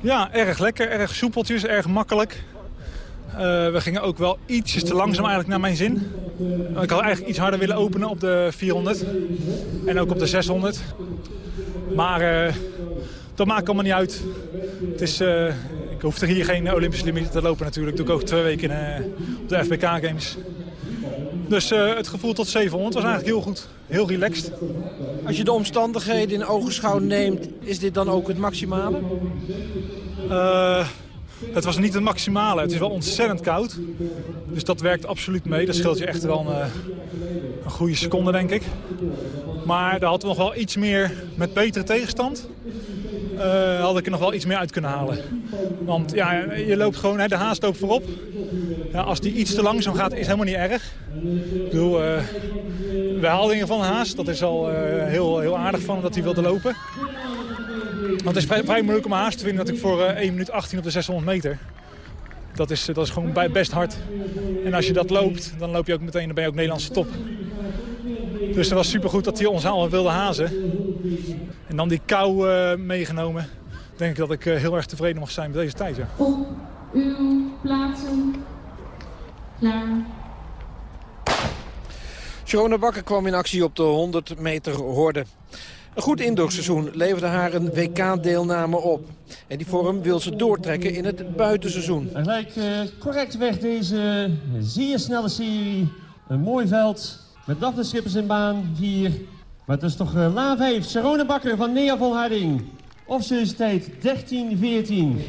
ja, erg lekker, erg soepeltjes, erg makkelijk. Uh, we gingen ook wel ietsjes te langzaam eigenlijk naar mijn zin. Ik had eigenlijk iets harder willen openen op de 400. En ook op de 600. Maar uh, dat maakt allemaal niet uit. Het is, uh, ik hoef er hier geen Olympische limieten te lopen natuurlijk. Dat doe ik ook twee weken uh, op de FBK Games. Dus het gevoel tot 700 was eigenlijk heel goed. Heel relaxed. Als je de omstandigheden in ogenschouw neemt, is dit dan ook het maximale? Het was niet het maximale. Het is wel ontzettend koud. Dus dat werkt absoluut mee. Dat scheelt je echt wel een, een goede seconde, denk ik. Maar daar hadden we nog wel iets meer met betere tegenstand. Uh, had ik er nog wel iets meer uit kunnen halen. Want ja, je loopt gewoon, de haast loopt voorop. Ja, als die iets te langzaam gaat, is helemaal niet erg. Ik bedoel, uh, we haalden in van haast. Dat is al uh, heel, heel aardig van dat hij wilde lopen. Want het is vrij, vrij moeilijk om haast te vinden dat ik voor 1 minuut 18 op de 600 meter. Dat is, dat is gewoon best hard. En als je dat loopt, dan loop je ook meteen, dan ben je ook Nederlandse top. Dus het was supergoed dat hij ons allemaal wilde hazen. En dan die kou uh, meegenomen. Denk ik dat ik uh, heel erg tevreden mag zijn met deze tijd. Ja. Op uw plaatsen. Klaar. Sharona Bakker kwam in actie op de 100 meter horde. Een goed indoorseizoen leverde haar een WK-deelname op. En die vorm wil ze doortrekken in het buitenseizoen. En gelijk uh, correct weg deze zeer snelle serie. Een mooi veld met Daphne Schippers in baan 4. Maar het is toch uh, la 5. Sharona Bakker van Nea Volharding. Opstellingstijd 13-14.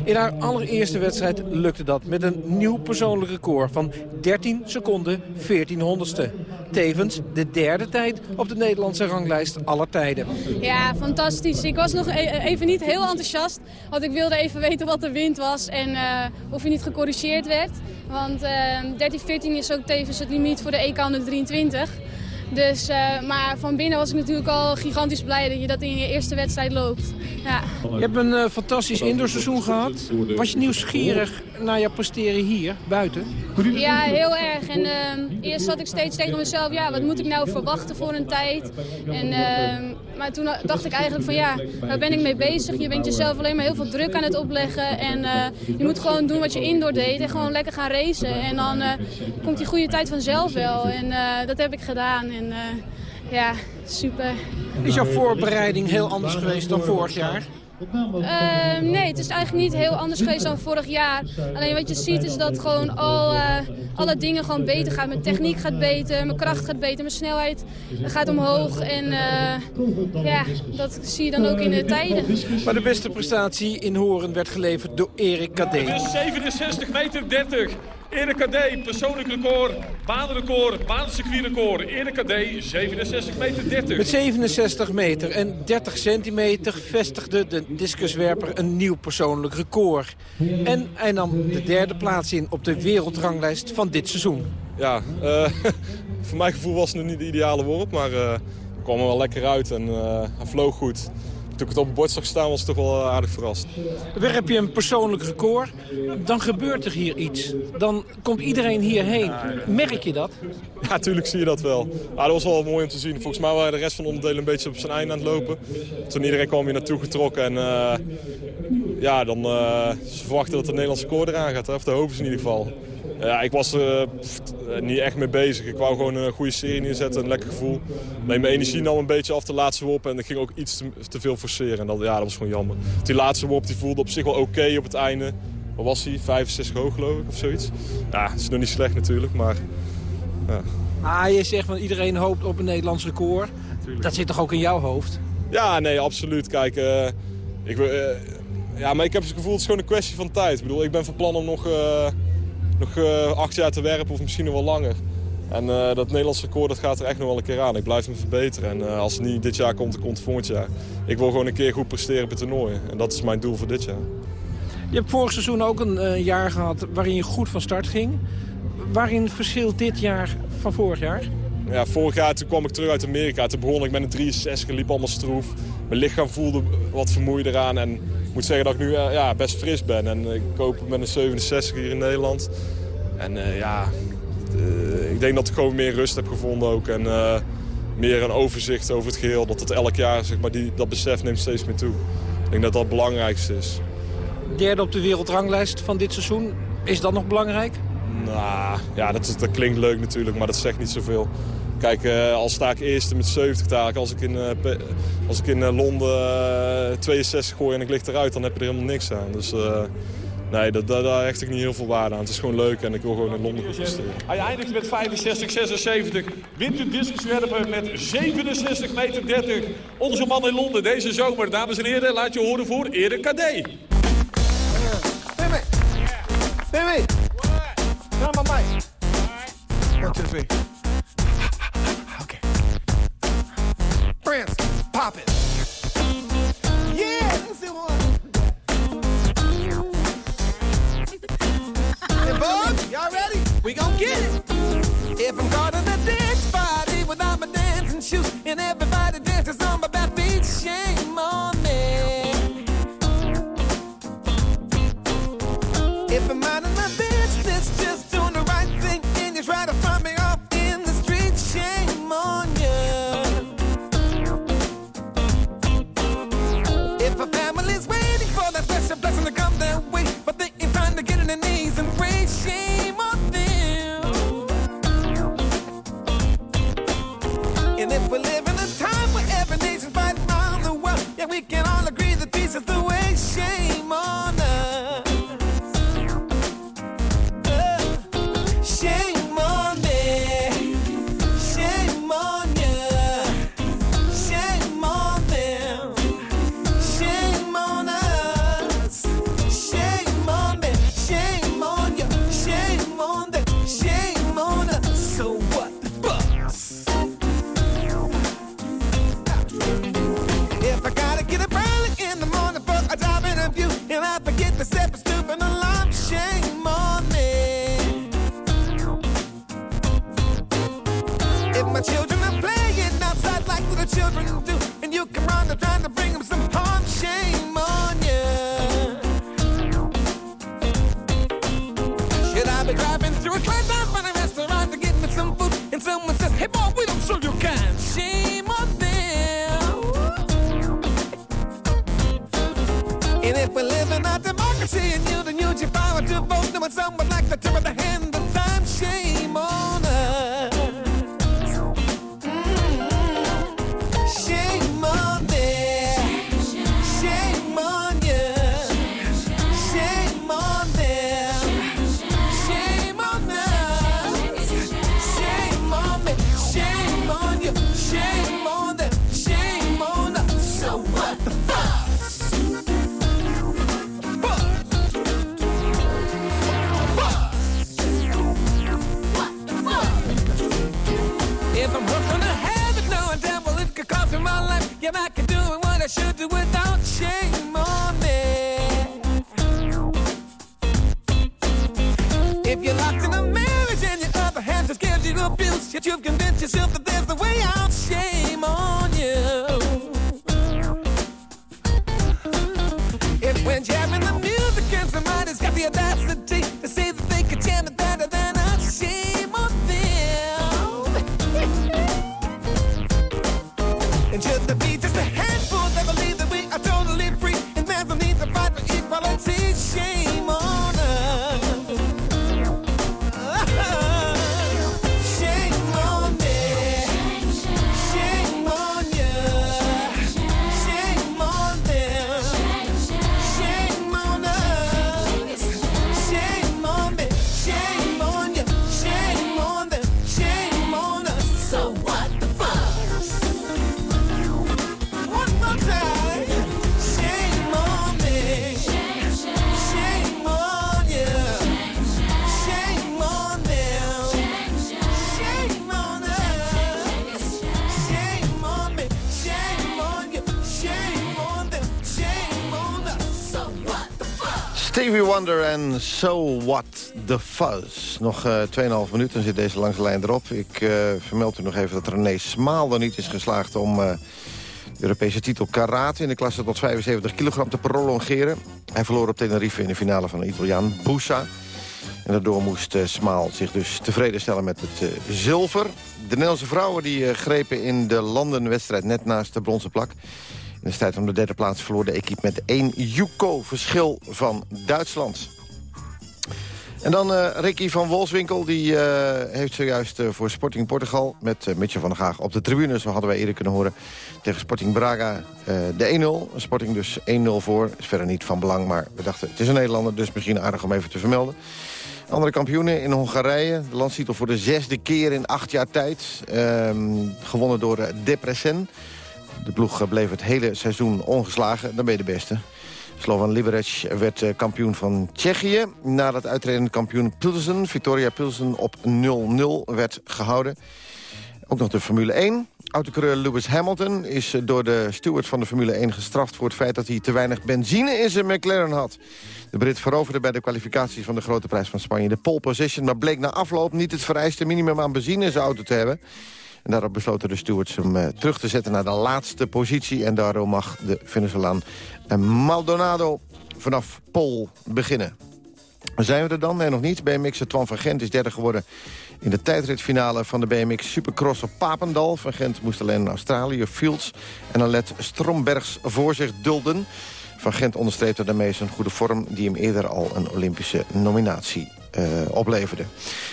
In haar allereerste wedstrijd lukte dat met een nieuw persoonlijk record van 13 seconden 14 honderdste. Tevens de derde tijd op de Nederlandse ranglijst aller tijden. Ja, fantastisch. Ik was nog even niet heel enthousiast, want ik wilde even weten wat de wind was en uh, of hij niet gecorrigeerd werd. Want uh, 13-14 is ook tevens het limiet voor de EK 123. Dus, eh, maar van binnen was ik natuurlijk al gigantisch blij dat je dat in je eerste wedstrijd loopt. Ja. Je hebt een eh, fantastisch indoorseizoen gehad. Was je nieuwsgierig naar je presteren hier, buiten? Ja, heel erg. En ehm, eerst zat ik steeds tegen mezelf, ja, wat moet ik nou verwachten voor een tijd? En, ehm, maar toen dacht ik eigenlijk van ja, waar ben ik mee bezig? Je bent jezelf alleen maar heel veel druk aan het opleggen. En eh, je moet gewoon doen wat je indoor deed en gewoon lekker gaan racen. En dan komt die goede tijd vanzelf wel. En dat heb ik gedaan. En eh, ja, super. Is jouw voorbereiding heel anders geweest dan vorig jaar? Eh, nee, het is eigenlijk niet heel anders geweest dan vorig jaar. Alleen wat je ziet is dat gewoon al, eh, alle dingen gewoon beter gaan. Mijn techniek gaat beter, mijn kracht gaat beter, mijn snelheid gaat omhoog. En eh, ja, dat zie je dan ook in de tijden. Maar de beste prestatie in Horen werd geleverd door Erik Kadé. Het is 67 meter 30. Erik persoonlijk record, baanrecord, baancircuitrecord. Erik Kadé, 67 meter 30. Met 67 meter en 30 centimeter vestigde de discuswerper een nieuw persoonlijk record. En hij nam de derde plaats in op de wereldranglijst van dit seizoen. Ja, eh, voor mijn gevoel was het nog niet de ideale worp, maar eh we kwam er wel lekker uit en eh, hij vloog goed. Toen ik het op het bord zag staan was ik toch wel eh, aardig verrast. Werp je een persoonlijk record, dan gebeurt er hier iets. Dan komt iedereen hierheen. Merk je dat? Ja, natuurlijk zie je dat wel. Maar dat was wel mooi om te zien. Volgens mij waren de rest van de onderdelen een beetje op zijn einde aan het lopen. Toen iedereen kwam hier naartoe getrokken en eh, ja, dan uh, ze verwachten dat de Nederlandse koor eraan gaat. Hè? Of de hopen ze in ieder geval. Ja, ik was er uh, niet echt mee bezig. Ik wou gewoon een goede serie neerzetten, een lekker gevoel. Nee, mijn energie nam een beetje af de laatste wop en ik ging ook iets te, te veel forceren. En dat, ja, dat was gewoon jammer. Die laatste wop die voelde op zich wel oké op het einde. Wat was hij? 65 hoog geloof ik of zoiets. Ja, dat is nog niet slecht natuurlijk, maar... Ja. Ah, je zegt van iedereen hoopt op een Nederlands record. Dat zit toch ook in jouw hoofd? Ja, nee, absoluut. Kijk, uh, ik, uh, ja, maar ik heb het gevoel, het is gewoon een kwestie van tijd. Ik bedoel, ik ben van plan om nog, uh, nog acht jaar te werpen of misschien nog wel langer. En dat Nederlands record dat gaat er echt nog wel een keer aan. Ik blijf me verbeteren. En als het niet dit jaar komt, dan komt het volgend jaar. Ik wil gewoon een keer goed presteren op het toernooi. En dat is mijn doel voor dit jaar. Je hebt vorig seizoen ook een jaar gehad waarin je goed van start ging. Waarin verschilt dit jaar van vorig jaar? Ja, vorig jaar toen kwam ik terug uit Amerika. Toen begon ik met een 63, liep allemaal stroef. Mijn lichaam voelde wat vermoeid eraan. En moet zeggen dat ik nu uh, ja, best fris ben. En ik koop met een 67 hier in Nederland. En uh, ja, uh, ik denk dat ik gewoon meer rust heb gevonden ook. En meer een overzicht over het geheel. Dat het elk jaar, zeg maar, die, dat besef neemt steeds meer toe. Ik denk dat dat het belangrijkste is. Derde op de wereldranglijst van dit seizoen. Is dat nog belangrijk? Nou, ja, dat, dat klinkt leuk natuurlijk, maar dat zegt niet zoveel. Kijk, uh, al sta ik eerste met 70 taken. Als ik in, uh, als ik in uh, Londen 62 gooi en ik lig eruit, dan heb je er helemaal niks aan. Dus nee, dat, dat, daar hecht ik niet heel veel waarde aan. Het is gewoon leuk en ik wil gewoon in Londen goed presteren. Hij eindigt met 65, 76. Wint de discuswerpen met 67 meter 30. Onze man in Londen deze zomer. Dames en heren, laat je horen voor Erik Kadé. Timmy! Timmy! Come on, Mike. One, two, three. Be driving through down by the restaurant to get me some food. And someone says, hey boy, we don't show you kind. Shame on them. And if we live in a democracy and you don't use your power to vote, then when someone like the Wonder en So What The Fuzz. Nog eh 2,5 minuten, zit deze langs de lijn erop. Ik eh, vermeld u nog even dat René Smaal er niet is geslaagd... om eh, de Europese titel karate in de klasse tot 75 kilogram te prolongeren. Hij verloor op Tenerife in de finale van de Italiaan Busa. En daardoor moest Smaal zich dus tevreden stellen met het zilver. De Nederlandse vrouwen die, grepen in de landenwedstrijd net naast de bronzen plak. Strijd om de derde plaats verloor de equipe met één Juco-verschil van Duitsland. En dan eh, Ricky van Wolfswinkel, die eh, heeft zojuist eh, voor Sporting Portugal... met uh, Mitchell van der Gaag op de tribune, zo hadden wij eerder kunnen horen... tegen Sporting Braga de 1-0. Sporting dus 1-0 voor, is verder niet van belang... maar we dachten, het is een Nederlander, dus misschien aardig om even te vermelden. Andere kampioenen in Hongarije. De landstitel voor de zesde keer in acht jaar tijd. Ehm, gewonnen door uh, Depressen. De ploeg eh, bleef het hele seizoen ongeslagen. Dan ben je de beste. Slovan Liberec werd uh, kampioen van Tsjechië. Nadat uitredende kampioen Pilsen, Victoria Pilsen, op 0-0 werd gehouden. Ook nog de Formule 1. Autocoureur Lewis Hamilton is uh, door de steward van de Formule 1 gestraft... voor het feit dat hij te weinig benzine in zijn McLaren had. De Brit veroverde bij de kwalificaties van de Grote Prijs van Spanje de pole position... maar bleek na afloop niet het vereiste minimum aan benzine in zijn auto te hebben. En daarop besloten de stewards hem uh, terug te zetten naar de laatste positie. En daardoor mag de Venezolaan uh, Maldonado vanaf Pol beginnen. Zijn we er dan? Nee, nog niet. BMX'er Twan van Gent is derde geworden in de tijdritfinale van de BMX Supercross op Papendal. Van Gent moest alleen in Australië, Fields en Alet Strombergs voor zich dulden. Van Gent onderstreepte daarmee zijn goede vorm... die hem eerder al een Olympische nominatie uh, opleverde.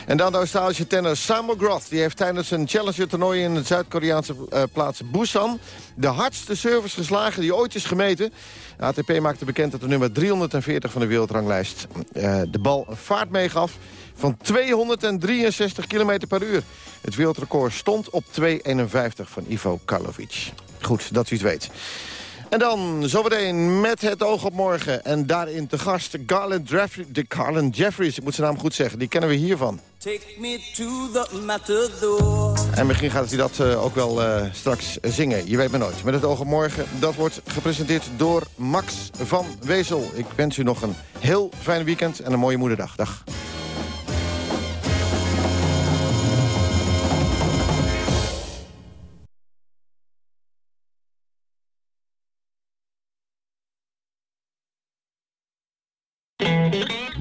En dan de Australische tenner Sam McGrath. Die heeft tijdens een Challenger-toernooi in de Zuid-Koreaanse uh, plaats Busan... de hardste service geslagen die ooit is gemeten. De ATP maakte bekend dat de nummer 340 van de wereldranglijst... Uh, de bal een vaart meegaf van 263 km per uur. Het wereldrecord stond op 2,51 van Ivo Karlovic. Goed, dat u het weet. En dan zometeen met het oog op morgen. En daarin te gast Garland, Jeffrey, de Garland Jeffries. Ik moet zijn naam goed zeggen. Die kennen we hiervan. Take me to the matador. En misschien gaat hij dat uh, ook wel uh, straks zingen. Je weet maar nooit. Met het oog op morgen. Dat wordt gepresenteerd door Max van Wezel. Ik wens u nog een heel fijn weekend en een mooie moederdag. Dag.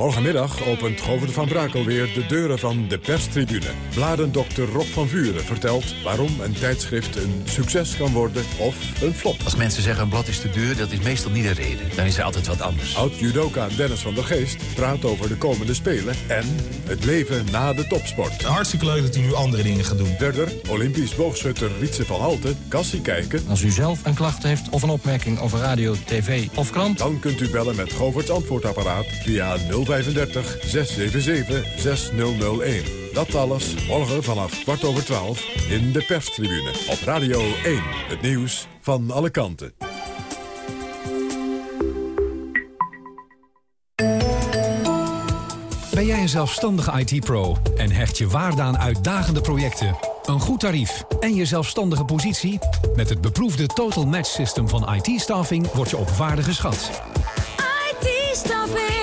Morgen Vanmiddag opent Govert van Brakel weer de deuren van de perstribune. Bladendokter Rob van Vuren vertelt waarom een tijdschrift een succes kan worden of een flop. Als mensen zeggen een blad is te duur, dat is meestal niet de reden. Dan is er altijd wat anders. Oud-judoka Dennis van der Geest praat over de komende Spelen... en het leven na de topsport. Hartstikke leuk dat hij nu andere dingen gaat doen. Verder Olympisch boogschutter Rietse van Halten, Kassie kijken... Als u zelf een klacht heeft of een opmerking over radio, tv of krant... dan kunt u bellen met Govert's antwoordapparaat via 035 677 6001. Dat alles morgen vanaf kwart over twaalf in de perstribune op Radio 1. Het nieuws van alle kanten. Ben jij een zelfstandige IT-pro en hecht je waarde aan uitdagende projecten, een goed tarief en je zelfstandige positie? Met het beproefde Total Match System van IT-staffing word je op waarde geschat. IT-staffing.